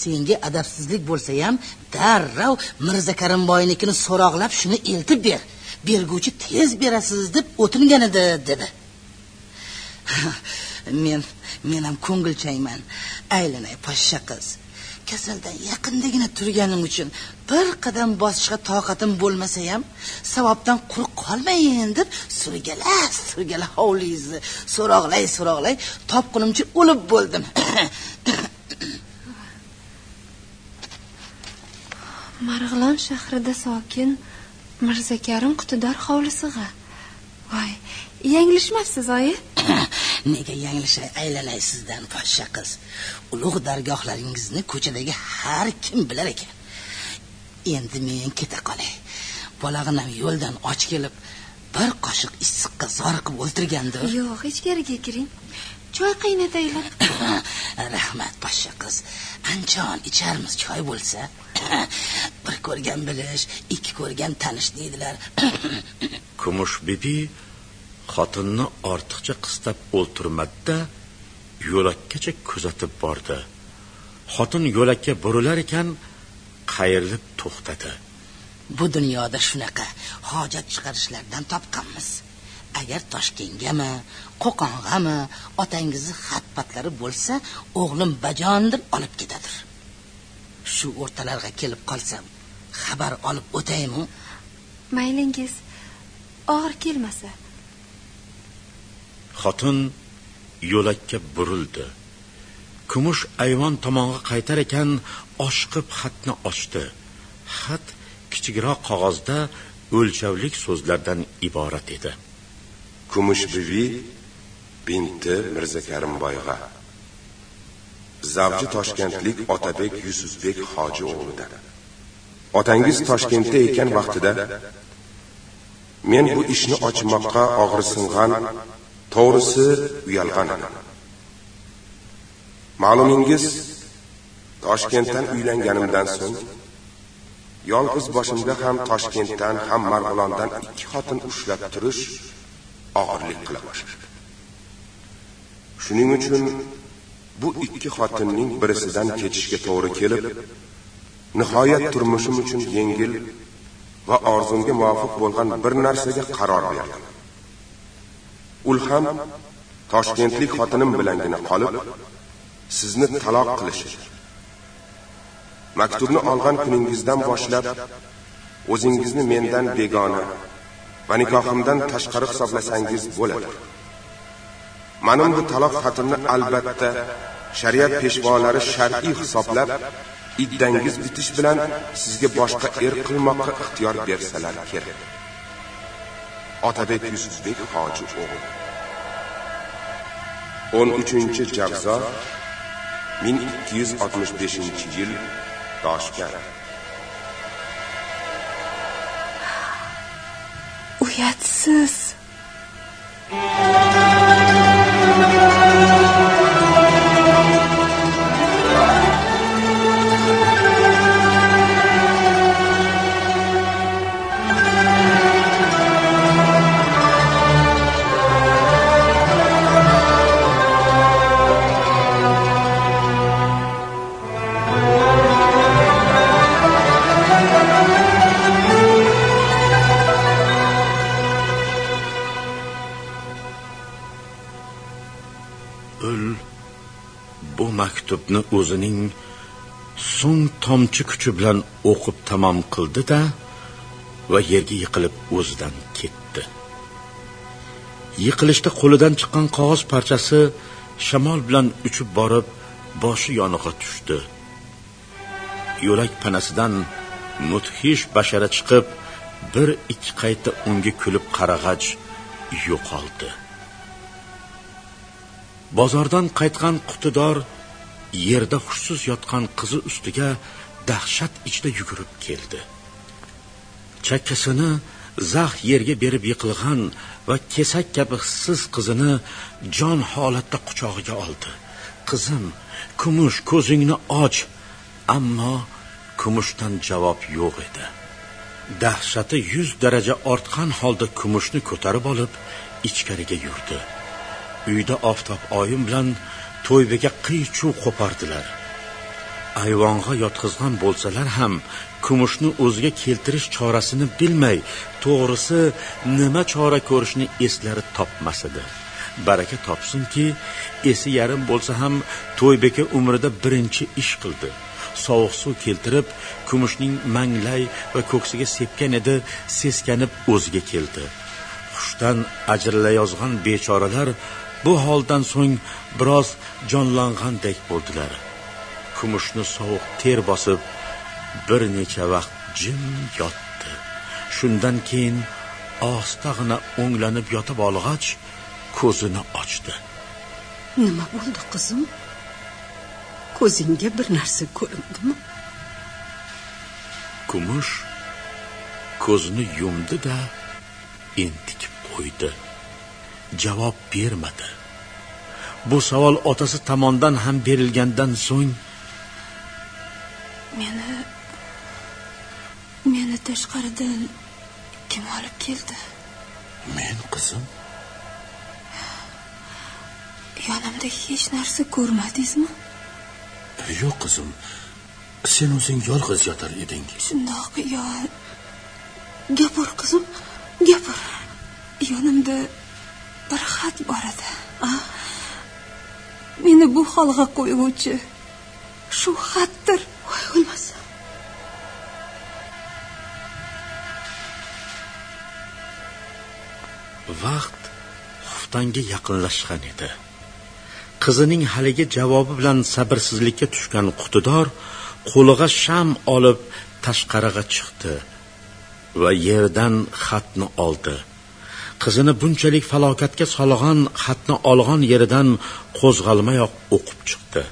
[SPEAKER 7] Senga adabsizlik bo'lsa ham darrov mirza karimboynikini so'roqlab shuni eltib ber. Berguvchi tez berasiz deb o'tingan edi dedi. (laughs) Men men ham ko'ngilchangman. Aylanay poshsha qiz. Kasaldan yaqindagina turganim uchun bir qadam bosishga toqatim bo'lmasa ham savobdan quruq qolmayin deb surgala surgala hovlingizni so'roqlay so'roqlay topqunimcha o'lib bo'ldim. (coughs)
[SPEAKER 2] Marg'ilon shahrida sokin mirzakarim qutidor hovlisig'a. Voy yanglishmabsiz oyi (coughs)
[SPEAKER 7] nega yanglishay aylanay sizdan poshsha qiz. Ulug' dargohlaringizni ko'chadagi har kim bilar ekan. Endi men keta qolay. Bolag'inam yo'ldan och kelib bir qoshiq issiqqa zoriqib o'ltirgandir.
[SPEAKER 2] Yo'q ichkariga kiring. Choy qaynataylar. (coughs)
[SPEAKER 7] Rahmat poshsha qiz. Anchon icharmiz choy bo'lsa. (coughs) Bir ko'rgan bilish ikki ko'rgan tanish deydilar.
[SPEAKER 3] Kumush bibi xotinni ortiqcha qistab o'ltirmadida yo'lakkacha kuzatib bordi. Xotin yo'lakka burilar ekan qayrilib to'xtadi.
[SPEAKER 7] Bu dunyoda shunaqa hojat chiqarishlardan topganmiz agar toshkentgami qo'qong'ami otangizni xat patlari bo'lsa o'g'lim bajon deb olib ketadir. Shu o'rtalarga kelib qolsam xabar olib o'taymi?
[SPEAKER 2] Maylingiz og'ir kelmasa
[SPEAKER 3] xotin yo'lakka burildi. Kumush ayvon tomonga qaytar ekan oshqib xatni ochdi. Xat kichikroq qog'ozda o'lchavlik so'zlardan iborat edi.
[SPEAKER 1] Kumush bibi binti mirzakarimboyga zavji toshkentlik otabek yusufbek hoji o'g'lidan otangiz toshkentda ekan vaqtida. Men bu ishni ochmoqqa og'risingan to'g'risi uyalgan edim ma'lumingiz toshkentdan uylanganimdan so'ng yolg'iz boshimda ham toshkentdan ham marg'ilondan ikki xotin ushlab turish og'irlik qila boshladi. Shuning uchun bu ikki xotinning birisidan ketishga to'g'ri kelib nihoyat turmushim uchun yengil va orzumga muvofiq bo'lgan bir narsaga qaror berdim. Ul ham toshkentlik xotinim bilangina qolib sizni taloq qilishi. Maktubni olgan kuningizdan boshlab o'zingizni mendan begona va nikohimdan tashqari hisoblasangiz bo'ladi. Manim bu taloq xatimni albatta shariat peshvolari shar'iy hisoblab iddangiz bitish bilan sizga boshqa er qilmoqqa ixtiyor bersalar kerak. Otabek yusufbek hoji o'g'li o'n uchinchi javzo ming ikki yuz oltmish
[SPEAKER 3] maktubni o'zining so'ng tomchi kuchi bilan o'qib tamom qildi da va yerga yiqilib o'zidan ketdi. Yiqilishda qo'lidan chiqqan qog'oz parchasi shamol bilan uchib borib boshi yonig'a tushdi. Yo'lak panasidan mudhish bashara chiqib bir ikki qayta unga kulib qarag'ach yo'qoldi. Bozordan qaytgan qutidor yerda hushsiz yotgan qizi ustiga dahshat ichida yugurib keldi. Chakkasini zax yerga berib yiqilgan va kesak kabi hissiz qizini jon holatda quchog'iga oldi. Qizim kumush ko'zingni och ammo kumushdan javob yo'q edi. Dahshati yuz daraja ortgan holda kumushni ko'tarib olib ichkariga yurdi. Uyda oftob oyim bilan to'ybaga qiy chuv qo'pardilar. Ayvonga yotqizgan bo'lsalar ham kumushni o'ziga keltirish chorasini bilmay to'g'risi nima chora ko'rishni eslari topmas edi baraka topsinki esi yarim bo'lsa ham to'ybeka umrida birinchi ish qildi. Sovuq suv keltirib kumushning manglay va ko'ksiga sepgan edi seskanib o'ziga keldi. Hushdan ajrilayozgan bechoralar bu holdan so'ng biroz jonlangandek bo'ldilar. Kumushni sovuq ter bosib bir necha vaqt jim yotdi. Shundan keyin ostag'ina o'nglanib yotib olg'ach ko'zini ochdi.
[SPEAKER 4] Nima bo'ldi qizim? Ko'zingga bir narsa ko'rindimi?
[SPEAKER 3] Kumush ko'zini yumdi da entikib qo'ydi javob bermadi. Bu savol otasi tomonidan ham berilgandan so'ng
[SPEAKER 2] meni meni tashqaridan kim olib keldi?
[SPEAKER 3] Men qizim.
[SPEAKER 2] Yonimda hech narsa ko'rmadingizmi?
[SPEAKER 3] Yo'q qizim. Sen o'zing yolg'iz yotar eding.
[SPEAKER 2] Shundoq yo gapir qizim gapir yonimda bir xat bor edi meni bu holga qo'yuvchi shu xatdir voy o'lmasam
[SPEAKER 3] vaqt xuftanga yaqinlashgan edi. Qizining haligi javobi bilan sabrsizlikka tushgan qutidor qo'liga sham olib tashqariga chiqdi va yerdan xatni oldi. Qizini bunchalik falokatga solgan xatni olg'on yeridan qo'zg'almayoq o'qib chiqdi.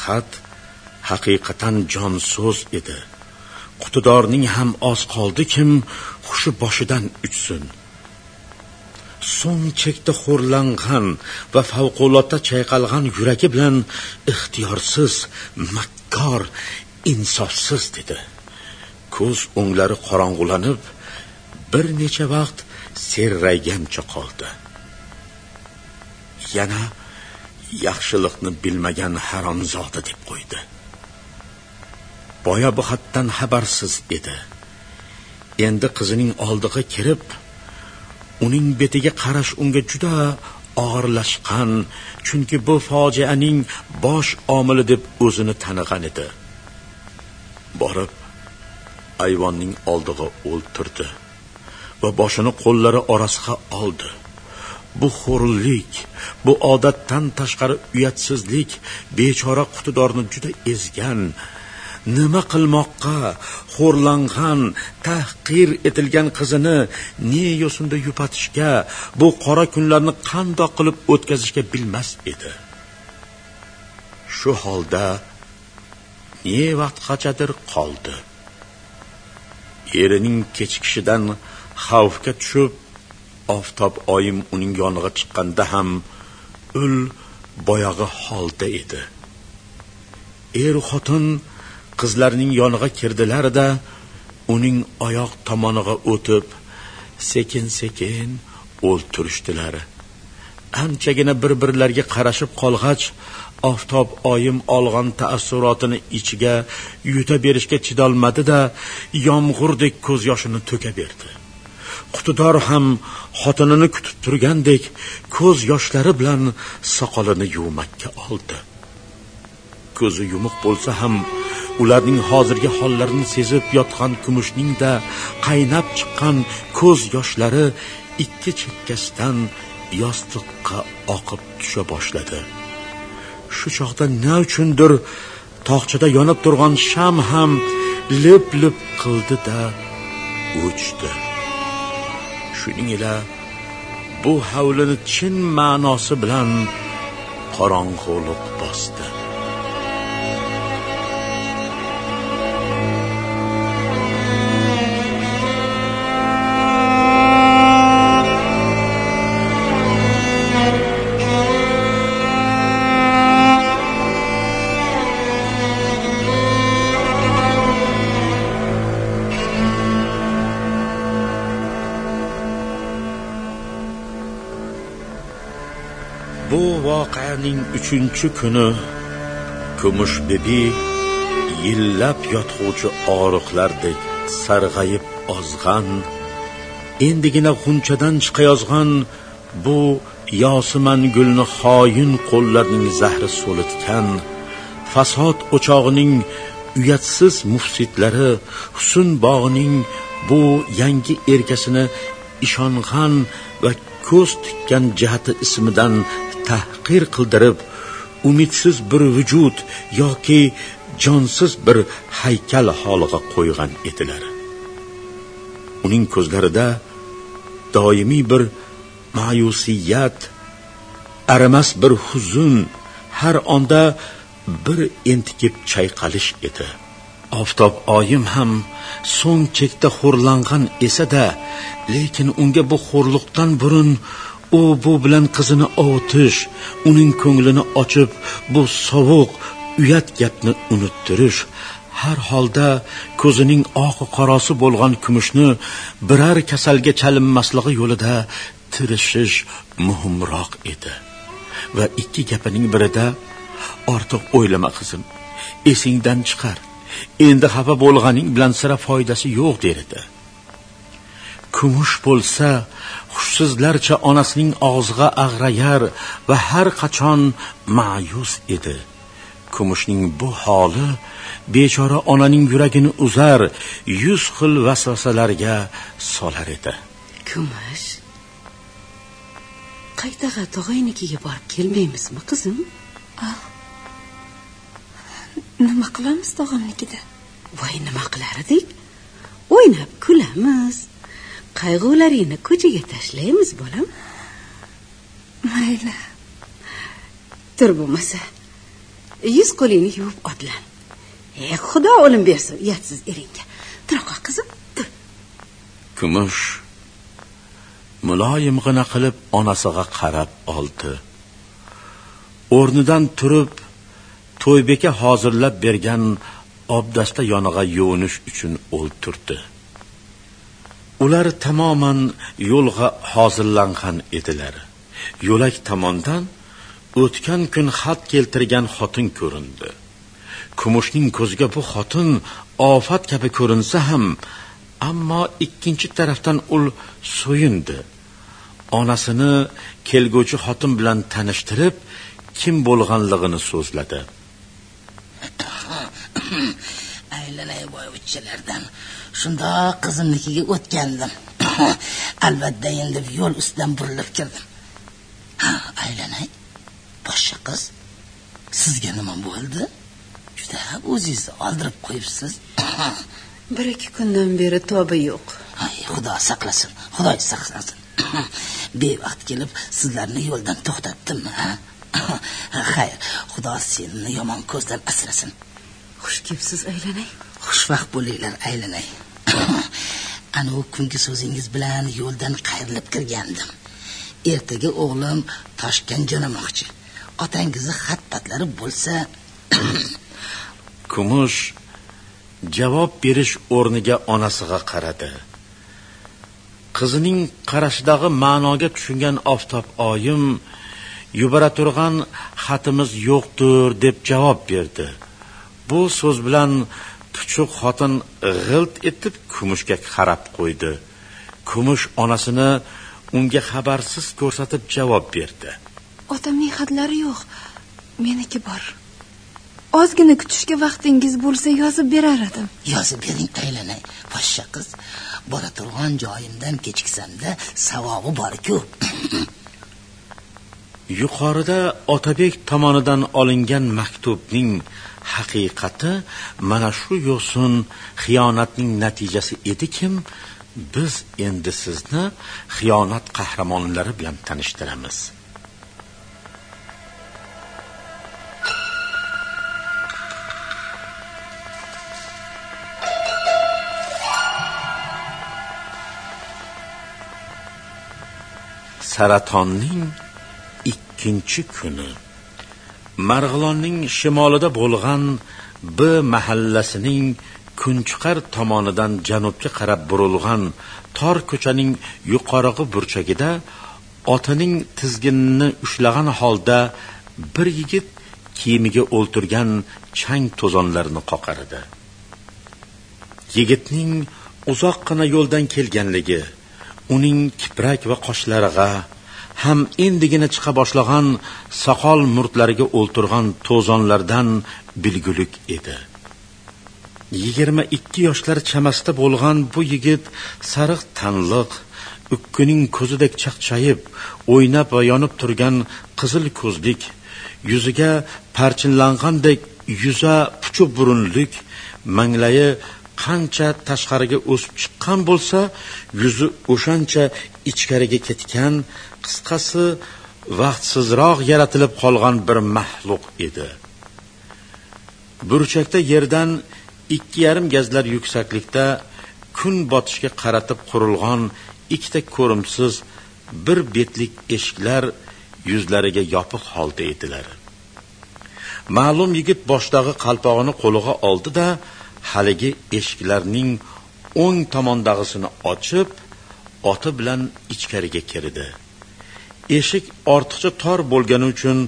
[SPEAKER 3] Xat haqiqatan jon so'z edi. Qutidorning ham oz qoldi kim hushi boshidan uchsin. So'ng chekda xo'rlangan va favqulodda chayqalgan yuragi bilan ixtiyorsiz makkor insofsiz dedi. Ko'z o'nglari qorong'ulanib bir necha vaqt serraygancha qoldi yana yaxshilikni bilmagan haromzoda deb qo'ydi. Boya bu xatdan xabarsiz edi. Endi qizining oldiga kirib uning betiga qarash unga juda og'irlashgan chunki bu fojianing bosh omili deb o'zini tanigan edi. Borib ayvonning oldiga o'ltirdi. Va boshini qo'llari orasiga oldi. Bu xo'rlik bu odatdan tashqari uyatsizlik bechora qutidorni juda ezgan nima qilmoqqa xo'rlangan tahqir etilgan qizini ne yo'sinda yupatishga bu qora kunlarni qandoq qilib o'tkazishga bilmas edi. Shu holda ne vaqtgachadir qoldi. Erining kechikishidan xavfga tushib oftob oyim uning yoniga chiqqanda ham ul boyag'i holda edi. Er xotin qizlarning yoniga kirdilar da uning oyoq tomoniga o'tib sekin sekin o'ltirishdilar. Anchagina bir birlariga qarashib qolg'ach oftob oyim olgan taassurotini ichiga yuta berishga chidolmadi da yomg'irdek ko'z yoshini to'ka berdi. Qutidor ham xotinini kutib turgandek ko'z yoshlari bilan soqolini yuvmakka oldi. Ko'zi yumuq bo'lsa ham ularning hozirgi hollarini sezib yotgan kumushningda qaynab chiqqan ko'z yoshlari ikki chekkasidan yostiqqa oqib tusha boshladi. Shu chog'da na uchundir tog'chada yonib turgan sham ham lip lip qildi da o'chdi. Shuning ila bu havlini chin ma'nosi bilan qorong'ulik bosdi. Voqeaning uchinchi kuni kumush bebi yillab yotg'uvchi og'riqlardek sarg'ayib ozg'an endigina g'unchadan chiqayozgan bu yosiman gulni xoin qo'llarning zahri so'litgan fasod o'chog'ining uyatsiz mufsidlari husn bog'ining bu yangi erkasini ishong'an va ko'z tikkan jihati ismidan tahqir qildirib umidsiz bir vujud yoki jonsiz bir haykal holiga qo'ygan edilar. Uning ko'zlarida doimiy bir ma'yusiyat aramas bir huzun har onda bir entikib chayqalish edi. Oftob oyim ham so'ng chekda xo'rlangan esa-da lekin unga bu xo'rliqdan burun u bu bilan qizini ovutish uning ko'nglini ochib bu sovuq uyat gapni unuttirish har holda ko'zining oqi qorosi bo'lgan kumushni biror kasalga chalinmasligi yo'lida tirishish muhimroq edi. Va ikki gapining birida ortiq o'ylama qizim esingdan chiqar endi xafa bo'lganing bilan sira foydasi yo'q der edi. Kumush bo'lsa hushsizlarcha onasining og'ziga ag'rayar va har qachon ma'yus edi. Kumushning bu holi bechora onaning yuragini uzar yuz xil vasvasalarga solar edi.
[SPEAKER 4] Kumush qaytag'a tog'aynikiga borib kelmaymizmi qizim?
[SPEAKER 2] Nima qilamiz tog'amnikida?
[SPEAKER 4] Voy nima qilar edik o'ynab kulamiz qayg'ularingni ko'chaga tashlaymiz bolam.
[SPEAKER 2] Mayli.
[SPEAKER 4] Tur bo'lmasa yuz qo'lingni yuvib otlan e xudo o'lim bersin uyatsiz eringga. Turoqa qizim tur.
[SPEAKER 3] Kumush muloyimgina qilib onasiga qarab oldi. O'rnidan turib to'ybeka hozirlab bergan obdasta yonig'a yuvinish uchun o'ltirdi ular tamoman yo'lga hozirlangan edilar. Yo'lak tomondan o'tgan kun xat keltirgan xotin ko'rindi. Kumushning ko'ziga bu xotin ofat kabi ko'rinsa ham ammo ikkinchi tarafdan ul so'yindi. Onasini kelguvchi xotin bilan tanishtirib kim bo'lganligini so'zladi. (coughs)
[SPEAKER 7] Aylanay boyvuchchalardan shundoq qizimnikiga o'tgandim. (coughs) Albatta endi yo'l ustidan burilib kirdim. Ha aylanay poshsha qiz sizga nima bo'ldi? Juda o'zingizni oldirib qo'yibsiz. (coughs)
[SPEAKER 4] Bir ikki kundan beri tobi yo'q.
[SPEAKER 7] Ay xudo saqlasin xudo saqlasin. (coughs) Bevaqt kelib sizlarni yo'ldan to'xtatdimmi ha? Xayr xudo seni yomon ko'zdan asrasin.
[SPEAKER 4] Xush kelibsiz aylanay
[SPEAKER 7] xushvaqt bo'linglar aylanay. (coughs) Anavi kungi so'zingiz bilan yo'ldan qayrilib kirgandim. Ertaga o'g'lim toshkent jo'namoqchi. Otangizni xat patlari bo'lsa (coughs)
[SPEAKER 3] kumush javob berish o'rniga onasiga qaradi. Qizining qarashidagi ma'noga tushungan oftob oyim yubora turgan xatimiz yo'qdir deb javob berdi. Bu so'z bilan puchuq xotin g'ilt etib kumushga qarab qo'ydi. Kumush onasini unga xabarsiz ko'rsatib javob berdi.
[SPEAKER 2] Otamning xatlari yo'q. Meniki bor. Ozgina kutishga vaqtingiz bo'lsa yozib berar edim.
[SPEAKER 7] Yozib bering aylanay. Poshsha qiz bora turgan joyimdan kechiksamda savobi borku (clears throat)
[SPEAKER 3] yuqorida otabek tomonidan olingan maktubning haqiqati mana shu yo'sin xiyonatning natijasi edikim biz endi sizni xiyonat qahramonlari bilan tanishtiramiz. Saratonning ikkinchi kuni marg'ilonning shimolida bo'lgan b mahallasining kunchiqar tomonidan janubga qarab burilgan tor ko'chaning yuqorig'i burchagida otining tizginini ushlagan holda bir yigit kiyimiga o'ltirgan chang to'zonlarni qoqar edi yigitning uzoqqina yo'ldan kelganligi uning kiprak va qoshlariga ham endigina chiqa boshlagan soqol murtlariga o'ltirgan to'zonlardan bilgulik edi. Yigirma ikki yoshlar chamasida bo'lgan bu yigit sariq tanliq ukkining ko'zidek chaqchayib o'ynab va yonib turgan qizil ko'zlik yuziga parchinlangandek yuza puchuq burunlik manglayi qancha tashqariga o'sib chiqqan bo'lsa yuzi o'shancha ichkariga ketgan qisqasi vaqtsizroq yaratilib qolgan bir mahluq edi. Burchakda yerdan ikki yarim gazlar yuksaklikda kun botishga qaratib qurilgan ikkita ko'rimsiz bir betlik eshiklar yuzlariga yopiq holda edilar. Ma'lum yigit boshdagi qalpog'ini qo'liga oldi da haligi eshiklarning o'ng tomondag'isini ochib oti bilan ichkariga kirdi. Eshik ortiqcha tor bo'lgani uchun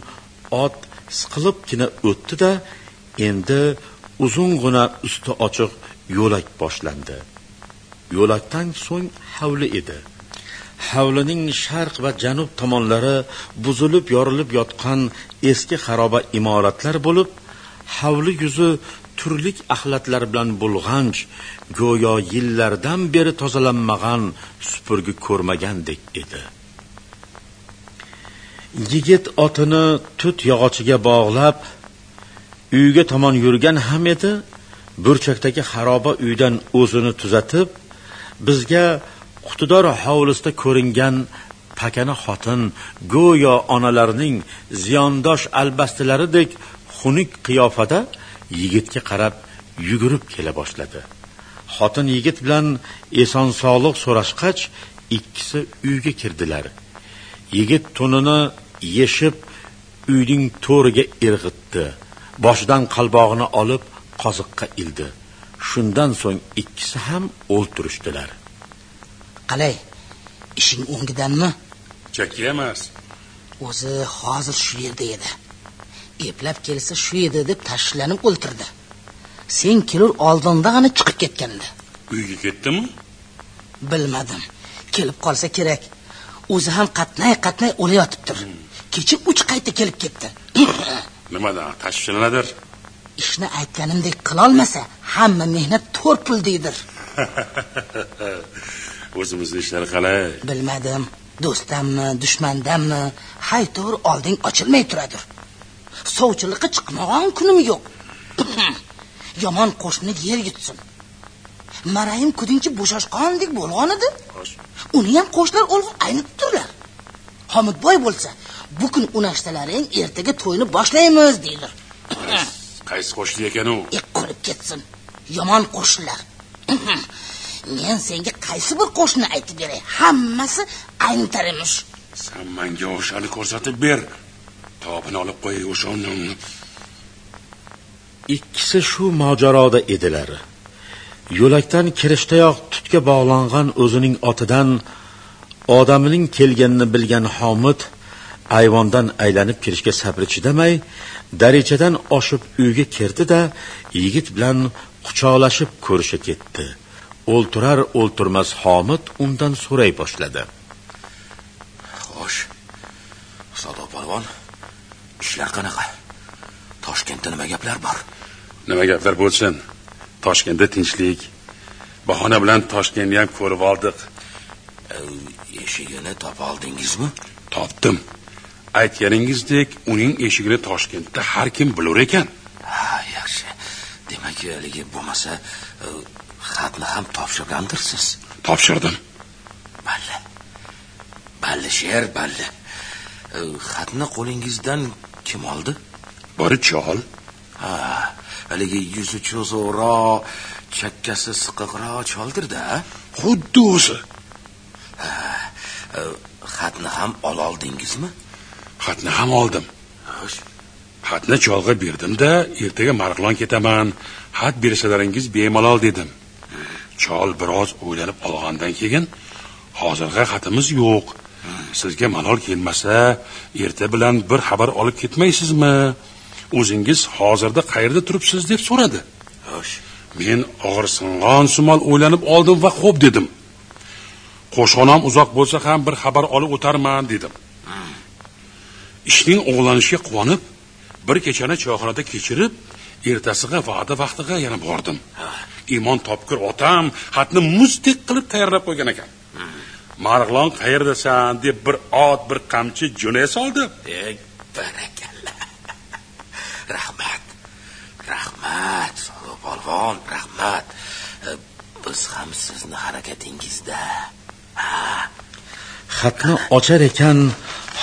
[SPEAKER 3] ot siqilibgina o'tdi da endi uzungina usti ochiq yo'lak boshlandi. Yo'lakdan so'ng hovli edi. Hovlining sharq va janub tomonlari buzilib yorilib yotgan eski xaroba imoratlar bo'lib hovli yuzi turlik axlatlar bilan bulg'anch go'yo yillardan beri tozalanmagan supurgi ko'rmagandek edi. Yigit otini tut yog'ochiga bog'lab uyga tomon yurgan ham edi burchakdagi xaroba uydan o'zini tuzatib bizga qutidor hovlisida ko'ringan pakana xotin go'yo onalarning ziyondosh albastilaridek xunuk qiyofada yigitga qarab yugurib kela boshladi. Xotin yigit bilan eson sog'liq so'rashgach ikkisi uyga kirdilar. Yigit to'nini yeshib uyning to'riga irg'itdi. Boshidan qalbog'ini olib qoziqqa ildi. Shundan so'ng ikkisi ham o'ltirishdilar.
[SPEAKER 7] Qalay ishing o'ngidanmi?
[SPEAKER 8] Chakka emas.
[SPEAKER 7] O'zi hozir shu yerda edi eplab kelsa shu edi deb tashlanib o'ltirdi. Sen kelur oldindag'ini chiqib ketgan edi
[SPEAKER 8] uyga ketdimi?
[SPEAKER 7] Bilmadim. Kelib qolsa kerak. O'zi ham qatnay qatnay o'layotibdir kecha uch qayta kelib ketdi. (coughs)
[SPEAKER 8] Nimadan tashvishlanadir
[SPEAKER 7] ishni aytganimdek qilolmasa hamma mehnat to'rt pul deydir. (laughs)
[SPEAKER 8] O'zimizni ishlar qalay.
[SPEAKER 7] Bilmadim. Do'stdanmi dushmandanmi? Haytovur olding ochilmay turadir sovchilikqa chiqmagan kunim yo'q. (clears throat) Yomon qo'shni yer yutsin. Marayim kudinchi bo'shashqandek bo'lgan edi. Uni ham qo'shnilar olib aynitibdilar homidboy bo'lsa bu kun unashtalaring ertaga to'yni boshlaymiz deydir
[SPEAKER 8] qaysi qo'shni ekan u?
[SPEAKER 7] E qurib ketsin. Yomon qo'shnilar. (clears throat) Men senga qaysi bir qo'shni aytib beray? Hammasi aynitar emish.
[SPEAKER 8] San manga o'shani ko'rsatib ber tobini olib qo'yay o'sha
[SPEAKER 3] ikkisi shu mojaroda edilar. Yo'lakdan kirishdayoq tutga bog'langan o'zining otidan odamining kelganini bilgan homid ayvondan aylanib kirishga sabri chidamay darichadan oshib uyga kirdi da yigit bilan quchoqlashib ko'risha ketdi. O'ltirar o'ltirmas homid undan so'ray boshladi.
[SPEAKER 9] Xo'sh sado polvon ishlar qanaqa? Toshkentda nima gaplar bor?
[SPEAKER 8] Nima gaplar bo'lsin? Toshkentda tinchlik bahona bilan toshkentni ham ko'rib oldik
[SPEAKER 9] eshigini topa oldingizmi?
[SPEAKER 8] Topdim. Aytganingizdek uning eshigini toshkentda har kim bilur ekan.
[SPEAKER 9] Ha yaxshi. Demak haligi bo'lmasa e, xatni ham topshirgandirsiz?
[SPEAKER 8] Topshirdim.
[SPEAKER 9] Balli. Balli sher balli xatni qo'lingizdan kim oldi?
[SPEAKER 8] Bir chol.
[SPEAKER 9] Ha haligi yuzi cho'zoqroq chakkasi siqiqroq choldirda
[SPEAKER 8] xuddi o'zi.
[SPEAKER 9] E, xatni ham ololdingizmi
[SPEAKER 8] xatni ham oldim.
[SPEAKER 9] Xo'sh.
[SPEAKER 8] Xatni cholga berdimda ertaga marg'ilon ketaman. Xat bersalaringiz bemalol dedim. Chol biroz o'ylanib olgandan keyin hozirgi xatimiz yo'q sizga malol kelmasa erta bilan bir xabar olib ketmaysizmi? O'zingiz hozirda qayerda turibsiz deb so'radi.
[SPEAKER 9] Xo'sh.
[SPEAKER 8] Men og'irsingon sumol o'ylanib oldim va xo'p dedim. Qo'shonam uzoq bo'lsa ham bir xabar olib o'tarman dedim. Ishning o'g'lanishiga quvonib bir kechani choyxonada kechirib ertasiga va'da vaqtiga yana bordim. Iymon topkur otam xatni muzdek qilib tayyorlab qo'ygan ekan marg'ilon qayerdasan deb bir ot bir qamchi jo'nay soldi.
[SPEAKER 9] Ey barakalla. (laughs) Rahmat. Rahmat polvon rahmat. E, biz ham sizni harakatingizda. Ha?
[SPEAKER 3] Xatni ochar ekan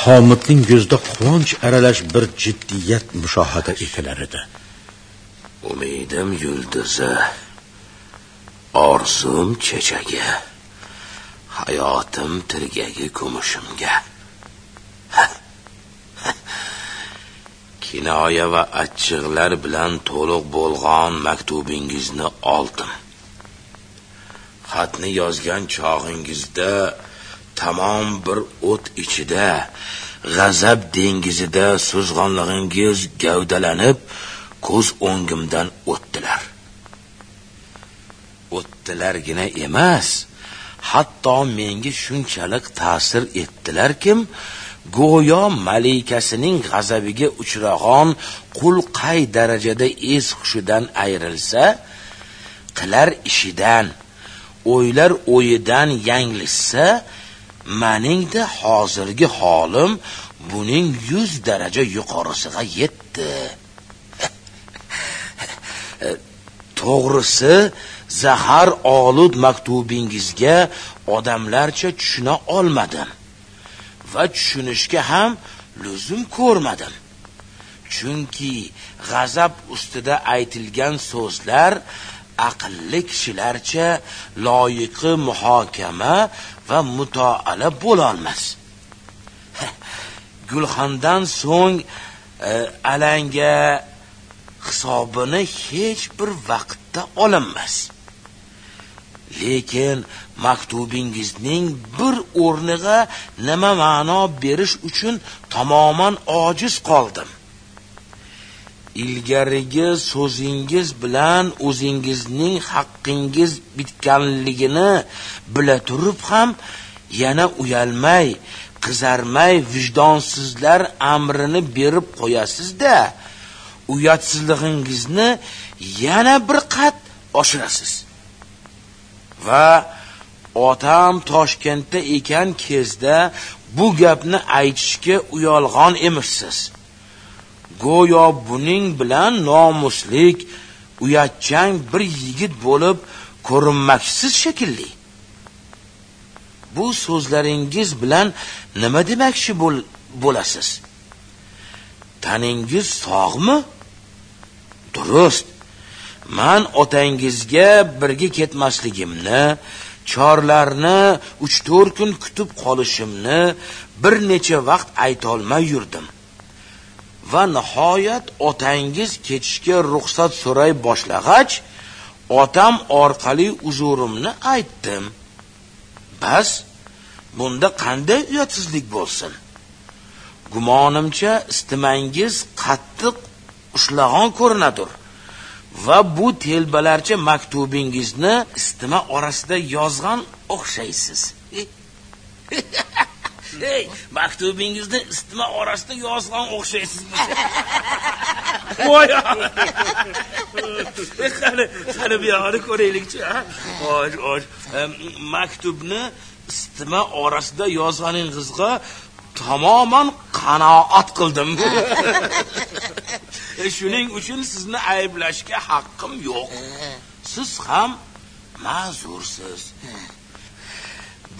[SPEAKER 3] homidning yuzida quvonch aralash bir jiddiyat mushohada etilar edi.
[SPEAKER 9] Umidim yulduzi orzum chechagi hayotim tirgagi kumushimga (laughs) kinoya va achchiqlar bilan to'liq bo'lgan maktubingizni oldim. Xatni yozgan chog'ingizda tamom bir o't ichida g'azab dengizida suzg'onlig'ingiz gavdalanib ko'z o'ngimdan o'tdilar. O'tdilargina emas hatto menga shunchalik ta'sir etdilarkim go'yo malikasining g'azabiga uchragan qul qay darajada es hushidan ayrilsa qilar ishidan o'ylar o'yidan yanglishsa maningda hozirgi holim buning yuz daraja yuqorisiga yetdi. (laughs) To'g'risi zahar olud maktubingizga odamlarcha tushuna olmadim va tushunishga ham luzum ko'rmadim. Chunki g'azab ustida aytilgan so'zlar aqlli kishilarcha loyiqi muhokama va mutoala bo'lolmas. (laughs) Gulxandan so'ng e, alanga hisobini hech bir vaqtda olinmas. Lekin maktubingizning bir o'rniga nima ma'no berish uchun tamoman ojiz qoldim. Ilgarigi so'zingiz bilan o'zingizning haqqingiz bitganligini bila turib ham yana uyalmay qizarmay vijdonsizlar amrini berib qo'yasizda uyatsizligingizni yana bir qat oshirasiz. Va otam toshkentda ekan kezda bu gapni aytishga uyalg'on emishsiz go'yo buning bilan nomuslik uyatchang bir yigit bo'lib ko'rinmaksiz shekilli. Bu so'zlaringiz bilan nima demoqchi bo'lasiz? Taningiz sog'mi? Durust. Man otangizga birga ketmasligimni chorlarni uch to'rt kun kutib qolishimni bir necha vaqt aytolmay yurdim. Va nihoyat otangiz ketishga ruxsat so'ray boshlag'ach otam orqali uzurimni aytdim. Bas bunda qanday uyatsizlik bo'lsin? Gumonimcha istimangiz qattiq ushlag'on ko'rinadir. Va bu telbalarcha maktubingizni istima orasida yozgan o'xshaysiz. (laughs) Ey maktubingizni istima orasida yozgan o'xshaysiz. Voy. (laughs) Qani qani bu yog'ini ko'raylikchi osh osh maktubni istima orasida yozganingizga tamoman qanoat qildim. (laughs) shuning uchun sizni ayblashga haqqim yo'q. Siz ham ma'zursiz.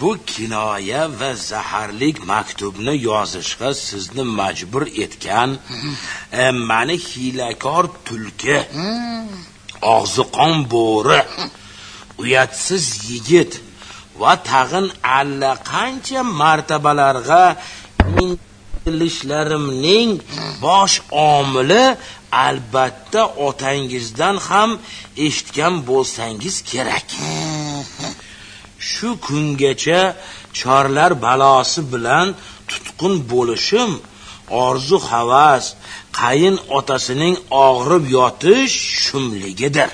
[SPEAKER 9] Bu kinoya va zaharlik maktubni yozishga sizni majbur etgan e, mani hiylakor tulki og'zi qon bo'ri uyatsiz yigit va tag'in allaqancha martabalarga qilishlarimning bosh omili albatta otangizdan ham eshitgan bo'lsangiz kerak. Shu kungacha chorlar balosi bilan tutqun bo'lishim orzu havas qayin otasining og'rib yotish shumligidir.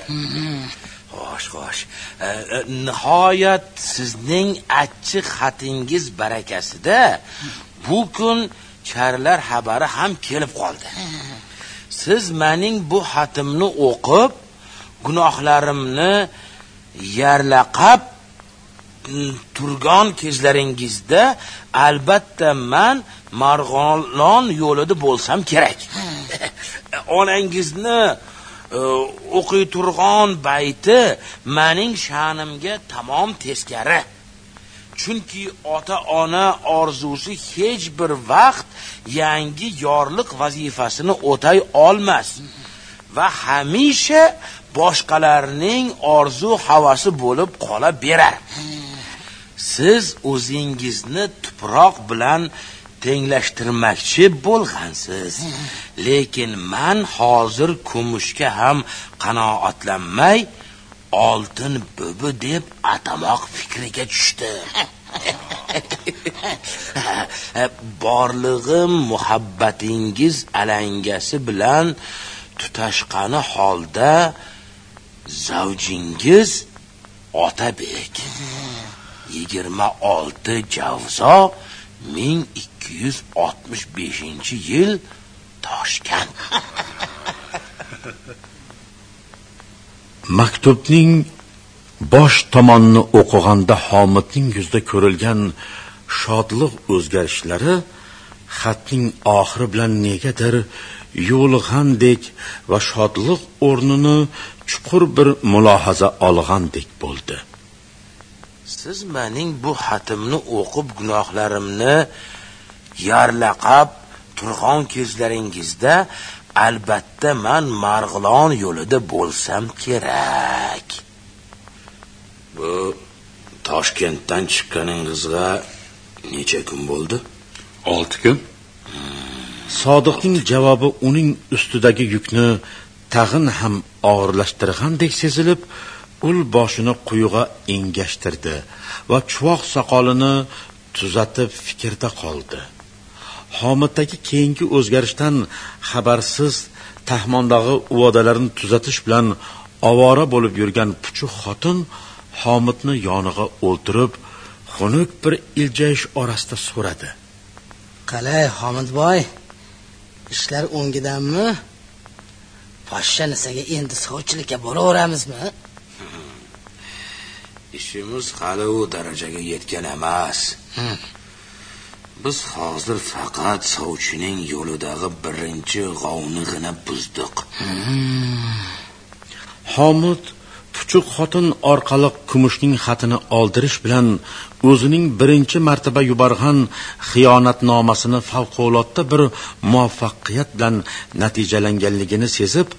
[SPEAKER 9] Xo'sh xo'sh. E, e, nihoyat sizning achchiq xatingiz barakasida bu kun charlar xabari ham kelib qoldi. Siz mening bu xatimni o'qib gunohlarimni yarlaqab turgan kezlaringizda albatta man marg'ilon yo'lida bo'lsam kerak. (laughs) Onangizni e, o'qiy turgan bayti mening sha'nimga tamom teskari chunki ota ona orzusi hech bir vaqt yangi yorliq vazifasini o'tay olmas. Va hamisha boshqalarning orzu havasi bo'lib qola berar. Siz o'zingizni tuproq bilan tenglashtirmoqchi bo'lgansiz. Lekin man hozir kumushga ham qanoatlanmay oltin bubi deb atamoq fikriga tushdi (laughs) borlig'im muhabbatingiz alangasi bilan tutashqani holda zavjingiz otabek. Yigirma olti javzo ming ikki yuz oltmish beshinchi yil toshkent. (laughs)
[SPEAKER 3] Maktubning bosh tomonni o'qiganda homidning yuzida ko'rilgan shodliq o'zgarishlari xatning oxiri bilan negadir yo'lig'andek va shodliq o'rnini chuqur bir mulohaza olgandek bo'ldi.
[SPEAKER 9] Siz mening bu xatimni o'qib gunohlarimni yarlaqab turg'on kezlaringizda albatta man marg'ilon yo'lida bo'lsam kerak. Bu toshkentdan chiqqaningizga necha kun bo'ldi?
[SPEAKER 8] Olti kun.
[SPEAKER 3] Sodiqning javobi uning ustidagi yukni tag'in ham og'irlashtirgandek sezilib ul boshini quyug'a engashtirdi va chuvoq soqolini tuzatib fikrda qoldi. Homiddagi keyingi o'zgarishdan xabarsiz tahmondagi uvodalarini tuzatish bilan ovora bo'lib yurgan puchuq xotin homidni yonig'a o'ltirib xunuk bir iljayish orasida so'radi.
[SPEAKER 7] Qalay homidboy ishlar o'ngidanmi? Poshsha nisaga endi sovchilikka boraveramizmi?
[SPEAKER 9] Ishimiz hali u darajaga yetgan emas. Biz hozir faqat sovchining yo'lidagi birinchi g'ovnig'ini buzdik.
[SPEAKER 3] Homid puchuq xotin orqali kumushning xatini oldirish bilan o'zining birinchi martaba yuborgan xiyonatnomasini favqulodda bir muvaffaqiyat bilan natijalanganligini sezib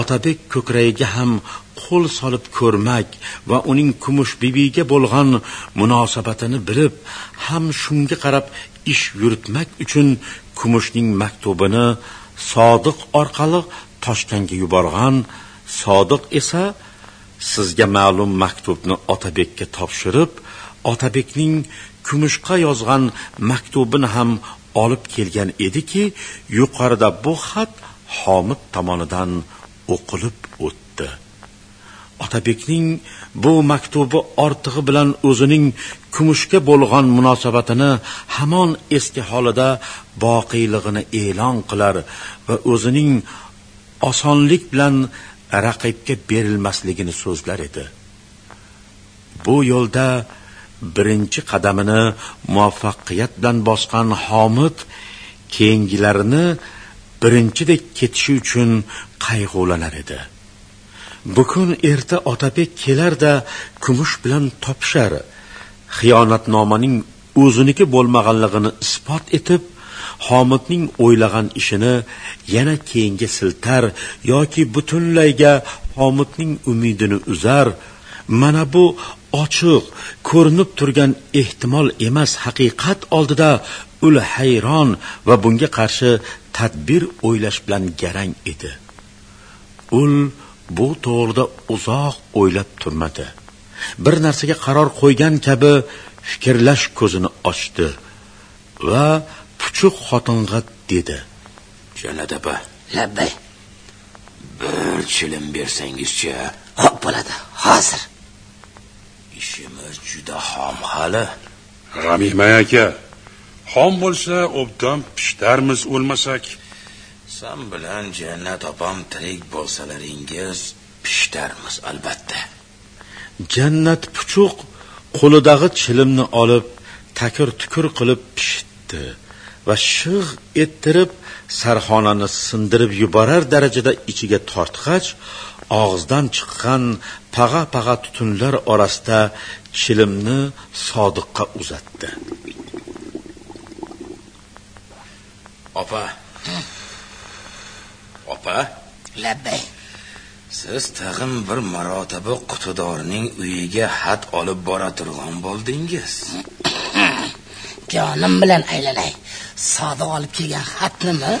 [SPEAKER 3] otabek ko'kragiga ham qo'l solib ko'rmak va uning kumush bibiga bo'lgan munosabatini bilib ham shunga qarab ish yuritmak uchun kumushning maktubini sodiq orqali toshkentga yuborgan. Sodiq esa sizga ma'lum maktubni otabekka topshirib otabekning kumushqa yozgan maktubini ham olib kelgan ediki yuqorida bu xat homid tomonidan o'qilib o'tdi. Otabekning bu maktubi ortig'i bilan o'zining kumushga bo'lgan munosabatini hamon eski holida boqiyligini e'lon qilar va o'zining osonlik bilan raqibga berilmasligini so'zlar edi. Bu yo'lda birinchi qadamini muvaffaqiyat bilan bosgan homid keyingilarini birinchidek ketishi uchun qayg'ulanar edi. Bugun erta otabek kelarda kumush bilan topishar xiyonatnomaning o'ziniki bo'lmaganligini isbot etib homidning o'ylagan ishini yana keyinga siltar yoki butunlayga homidning umidini uzar. Mana bu ochiq ko'rinib turgan ehtimol emas haqiqat oldida ul hayron va bunga qarshi tadbir o'ylash bilan garang edi. Ul bu to'g'rida uzoq o'ylab turmadi. Bir narsaga qaror qo'ygan kabi fikrlash ko'zini ochdi va puchuq xotinga dedi.
[SPEAKER 9] Jannat opa.
[SPEAKER 7] Labbay.
[SPEAKER 9] Bir chilim bersangizchi.
[SPEAKER 7] Hop bo'ladi. Hozir.
[SPEAKER 9] Ishimiz juda xom hali.
[SPEAKER 8] G'amimay aka xom bo'lsa obdan pishtarmiz o'lmasak.
[SPEAKER 9] San bilan jannat opam tirik bo'lsalaringiz pishtarmiz albatta.
[SPEAKER 3] Jannat puchuq qo'lidagi chilimni olib takir tukur qilib pishitdi va shig' ettirib sarxonani sindirib yuborar darajada ichiga tortg'ach og'izdan chiqqan pag'a pag'a tutunlar orasida chilimni sodiqqa uzatdi.
[SPEAKER 9] Opa. Opa.
[SPEAKER 7] Labbay.
[SPEAKER 9] Siz tag'in bir marotaba qutidorning uyiga xat olib bora turgan bo'ldingiz. (coughs)
[SPEAKER 7] Jonim bilan aylanay sodiq olib kelgan xatnimi? (laughs)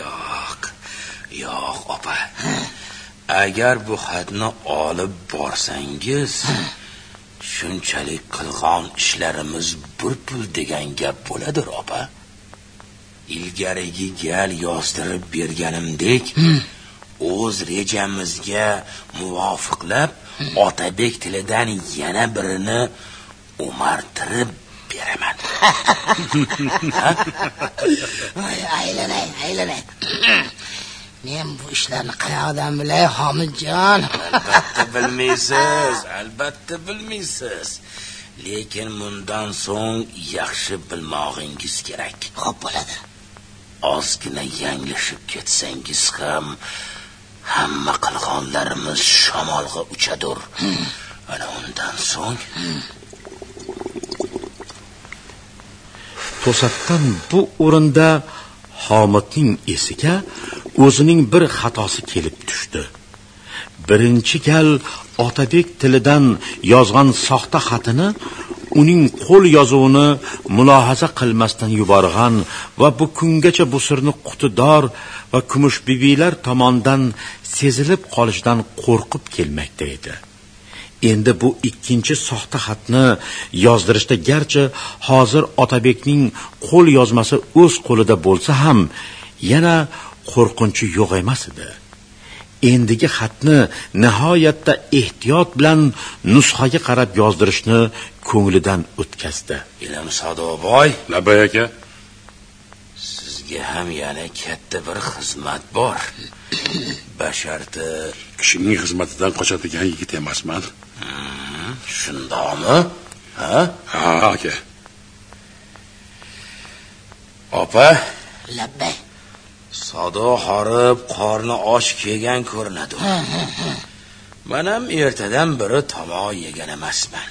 [SPEAKER 9] Yo'q yo'q opa. Agar bu xatni olib borsangiz shunchalik qilg'on ishlarimiz bir pul degan gap bo'ladir opa. Ilgarigi gal yozdirib berganimdek o'z rejamizga muvofiqlab otabek tilidan yana birini umartirib beraman.
[SPEAKER 7] Voy, aylanay aylanay. Men bu ishlarni qayoqdan bilay homidjon
[SPEAKER 9] albatta bilmaysiz albatta bilmaysiz. Lekin bundan so'ng yaxshi bilmog'ingiz kerak.
[SPEAKER 7] Xo'p bo'ladi.
[SPEAKER 9] Ozgina yanglishib ketsangiz ham hamma qilg'onlarimiz shamolga uchadur. Ana undan so'ng
[SPEAKER 3] to'satdan bu o'rinda homidning esiga o'zining bir xatosi kelib tushdi. Birinchi gal otabek tilidan yozgan soxta xatini uning qo'l yozuvini mulohaza qilmasdan yuborgan va bu kungacha bu sirni qutidor va kumush bibilar tomonidan sezilib qolishidan qo'rqib kelmakda edi. Endi bu ikkinchi soxta xatni yozdirishda garchi hozir otabekning qo'l yozmasi o'z qo'lida bo'lsa ham yana qo'rqinchi yo'q emas edi. Endigi xatni nihoyatda ehtiyot bilan nusxaga qarab yozdirishni ko'nglidan o'tkazdi.
[SPEAKER 9] Ilm sadoboy
[SPEAKER 8] labbay aka.
[SPEAKER 9] Sizga ham yana katta bir xizmat bor. (coughs) Basharti
[SPEAKER 8] kishining xizmatidan qochadigan yigit emasman
[SPEAKER 9] shundoqmi? Ha?
[SPEAKER 8] Ha aka.
[SPEAKER 9] Opa.
[SPEAKER 7] Labbay.
[SPEAKER 9] Sado horib qorni och kelgan ko'rinadi. Man ham ertadan beri tomoq yegan emasman.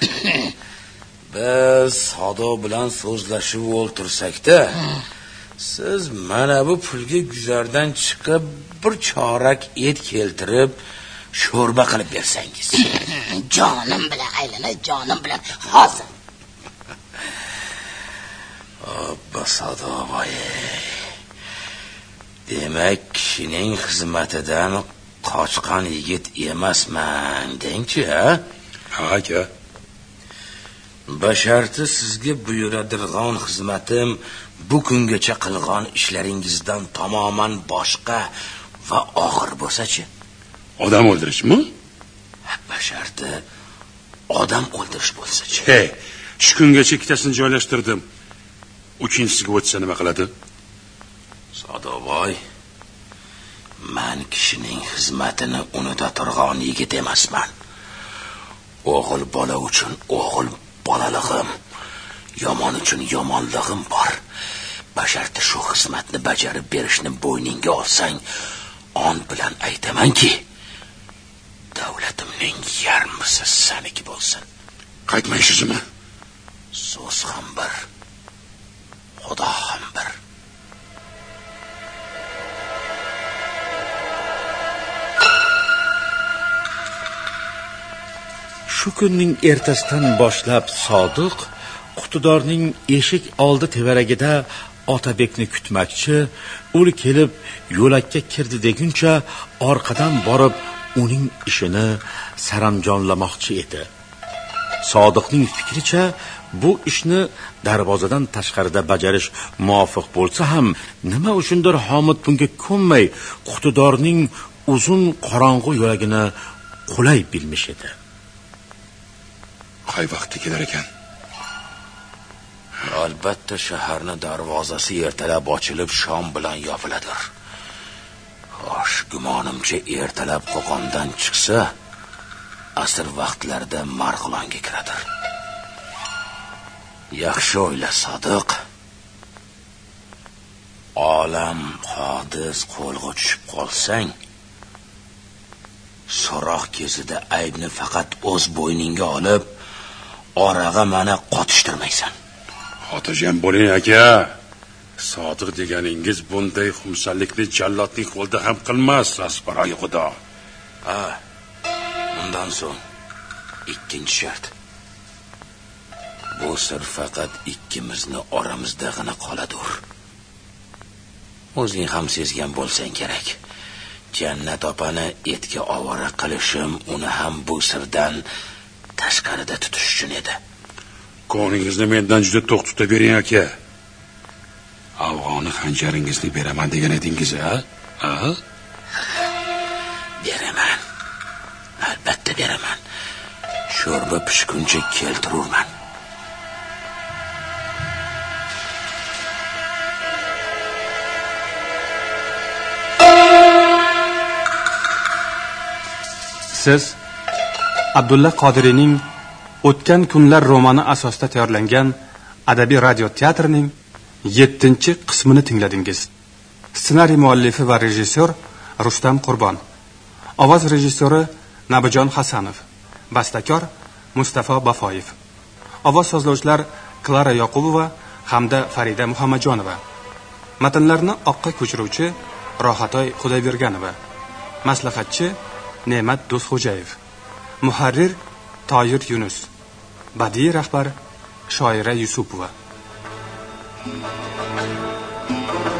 [SPEAKER 9] (coughs) Biz sado bilan so'zlashib o'ltirsakda siz mana bu pulga guzardan chiqib bir chorak et keltirib sho'rba qilib bersangiz.
[SPEAKER 7] Jonim bilan aylanay jonim bilan. Hozir.
[SPEAKER 9] Obbo sadovoy demak kishining xizmatidan qochgan yigit emasman dengchi a
[SPEAKER 8] ha aka
[SPEAKER 9] basharti sizga buyuradirg'on xizmatim bu kungacha qilgan ishlaringizdan tamoman boshqa va og'ir bo'lsachi
[SPEAKER 8] odam o'ldirishmi?
[SPEAKER 9] Basharti odam o'ldirish bo'lsachi
[SPEAKER 8] hey shu kungacha ikkitasini joylashtirdim. Uchinchisiga o'tsa nima qiladi?
[SPEAKER 9] Sadovoy man kishining xizmatini unuta turg'on yigit emasman. O'g'il bola uchun o'g'il bolalig'im yomon uchun yomonlig'im bor. Basharti shu xizmatni bajarib berishni bo'yningga olsang on bilan aytamanki davlatimning yarmisi saniki bo'lsin.
[SPEAKER 8] Qaytmaysizmi
[SPEAKER 9] so'z ham bir xudo ham bir.
[SPEAKER 3] Shu kunning ertasidan boshlab sodiq qutidorning eshik oldi tevaragida otabekni kutmoqchi u kelib yo'lakka kirdi deguncha orqadan borib uning ishini saranjonlamoqchi edi. Sodiqning fikricha bu ishni darvozadan tashqarida bajarish muvofiq bo'lsa ham nima uchundir homid bunga ko'nmay qutidorning uzun qorong'u yo'lagini qulay bilmish edi.
[SPEAKER 8] Qay vaqtda kelar ekan?
[SPEAKER 9] Albatta shaharni darvozasi ertalab ochilib shom bilan yopiladir Osh gumonimcha ertalab qo'qondan chiqsa asr vaqtlarida marg'ilonga kiradir. Yaxshi o'yla sodiq. Olam hodis qo'lga tushib qolsang so'roq kezida aybni faqat o'z bo'yningga olib orag'a mana qotishtirmaysan.
[SPEAKER 8] Xotirjam bo'ling aka. Sodiq deganingiz bunday xumsallikni jallodning qo'lida ham qilmas rasparoy xudo.
[SPEAKER 9] Ha undan so'ng ikkinchi shart. Bu sir faqat ikkimizni oramizdagina qoladur. O'zing ham sezgan bo'lsang kerak. Jannat opani etga ovora qilishim uni ham bu sirdan tashqarida tutish uchun edi.
[SPEAKER 8] Ko'nglingizni mendan juda to'q tutabering aka afg'oni hanjaringizni beraman degan edingiz a? A?
[SPEAKER 9] Beraman. Albatta beraman. Sho'rba pishguncha keltirurman.
[SPEAKER 10] Siz abdulla qodiriyning o'tgan kunlar romani asosida tayyorlangan adabiy radio teatrining yettinchi qismini tingladingiz. Ssenariy muallifi va rejissyor rustam qurbon. Ovoz rejissyori nabijon hasanov. Bastakor mustafo bafoyev. Ovoz sozlovchilar klara yoqubova hamda farida muhammadjonova. Matnlarni oqqa ko'chiruvchi rohatoy xudoyberganova maslahatchi ne'mat do'stxo'jayev. Muharrir toyir yunus. Badiiy rahbar shoira yusupova. thank you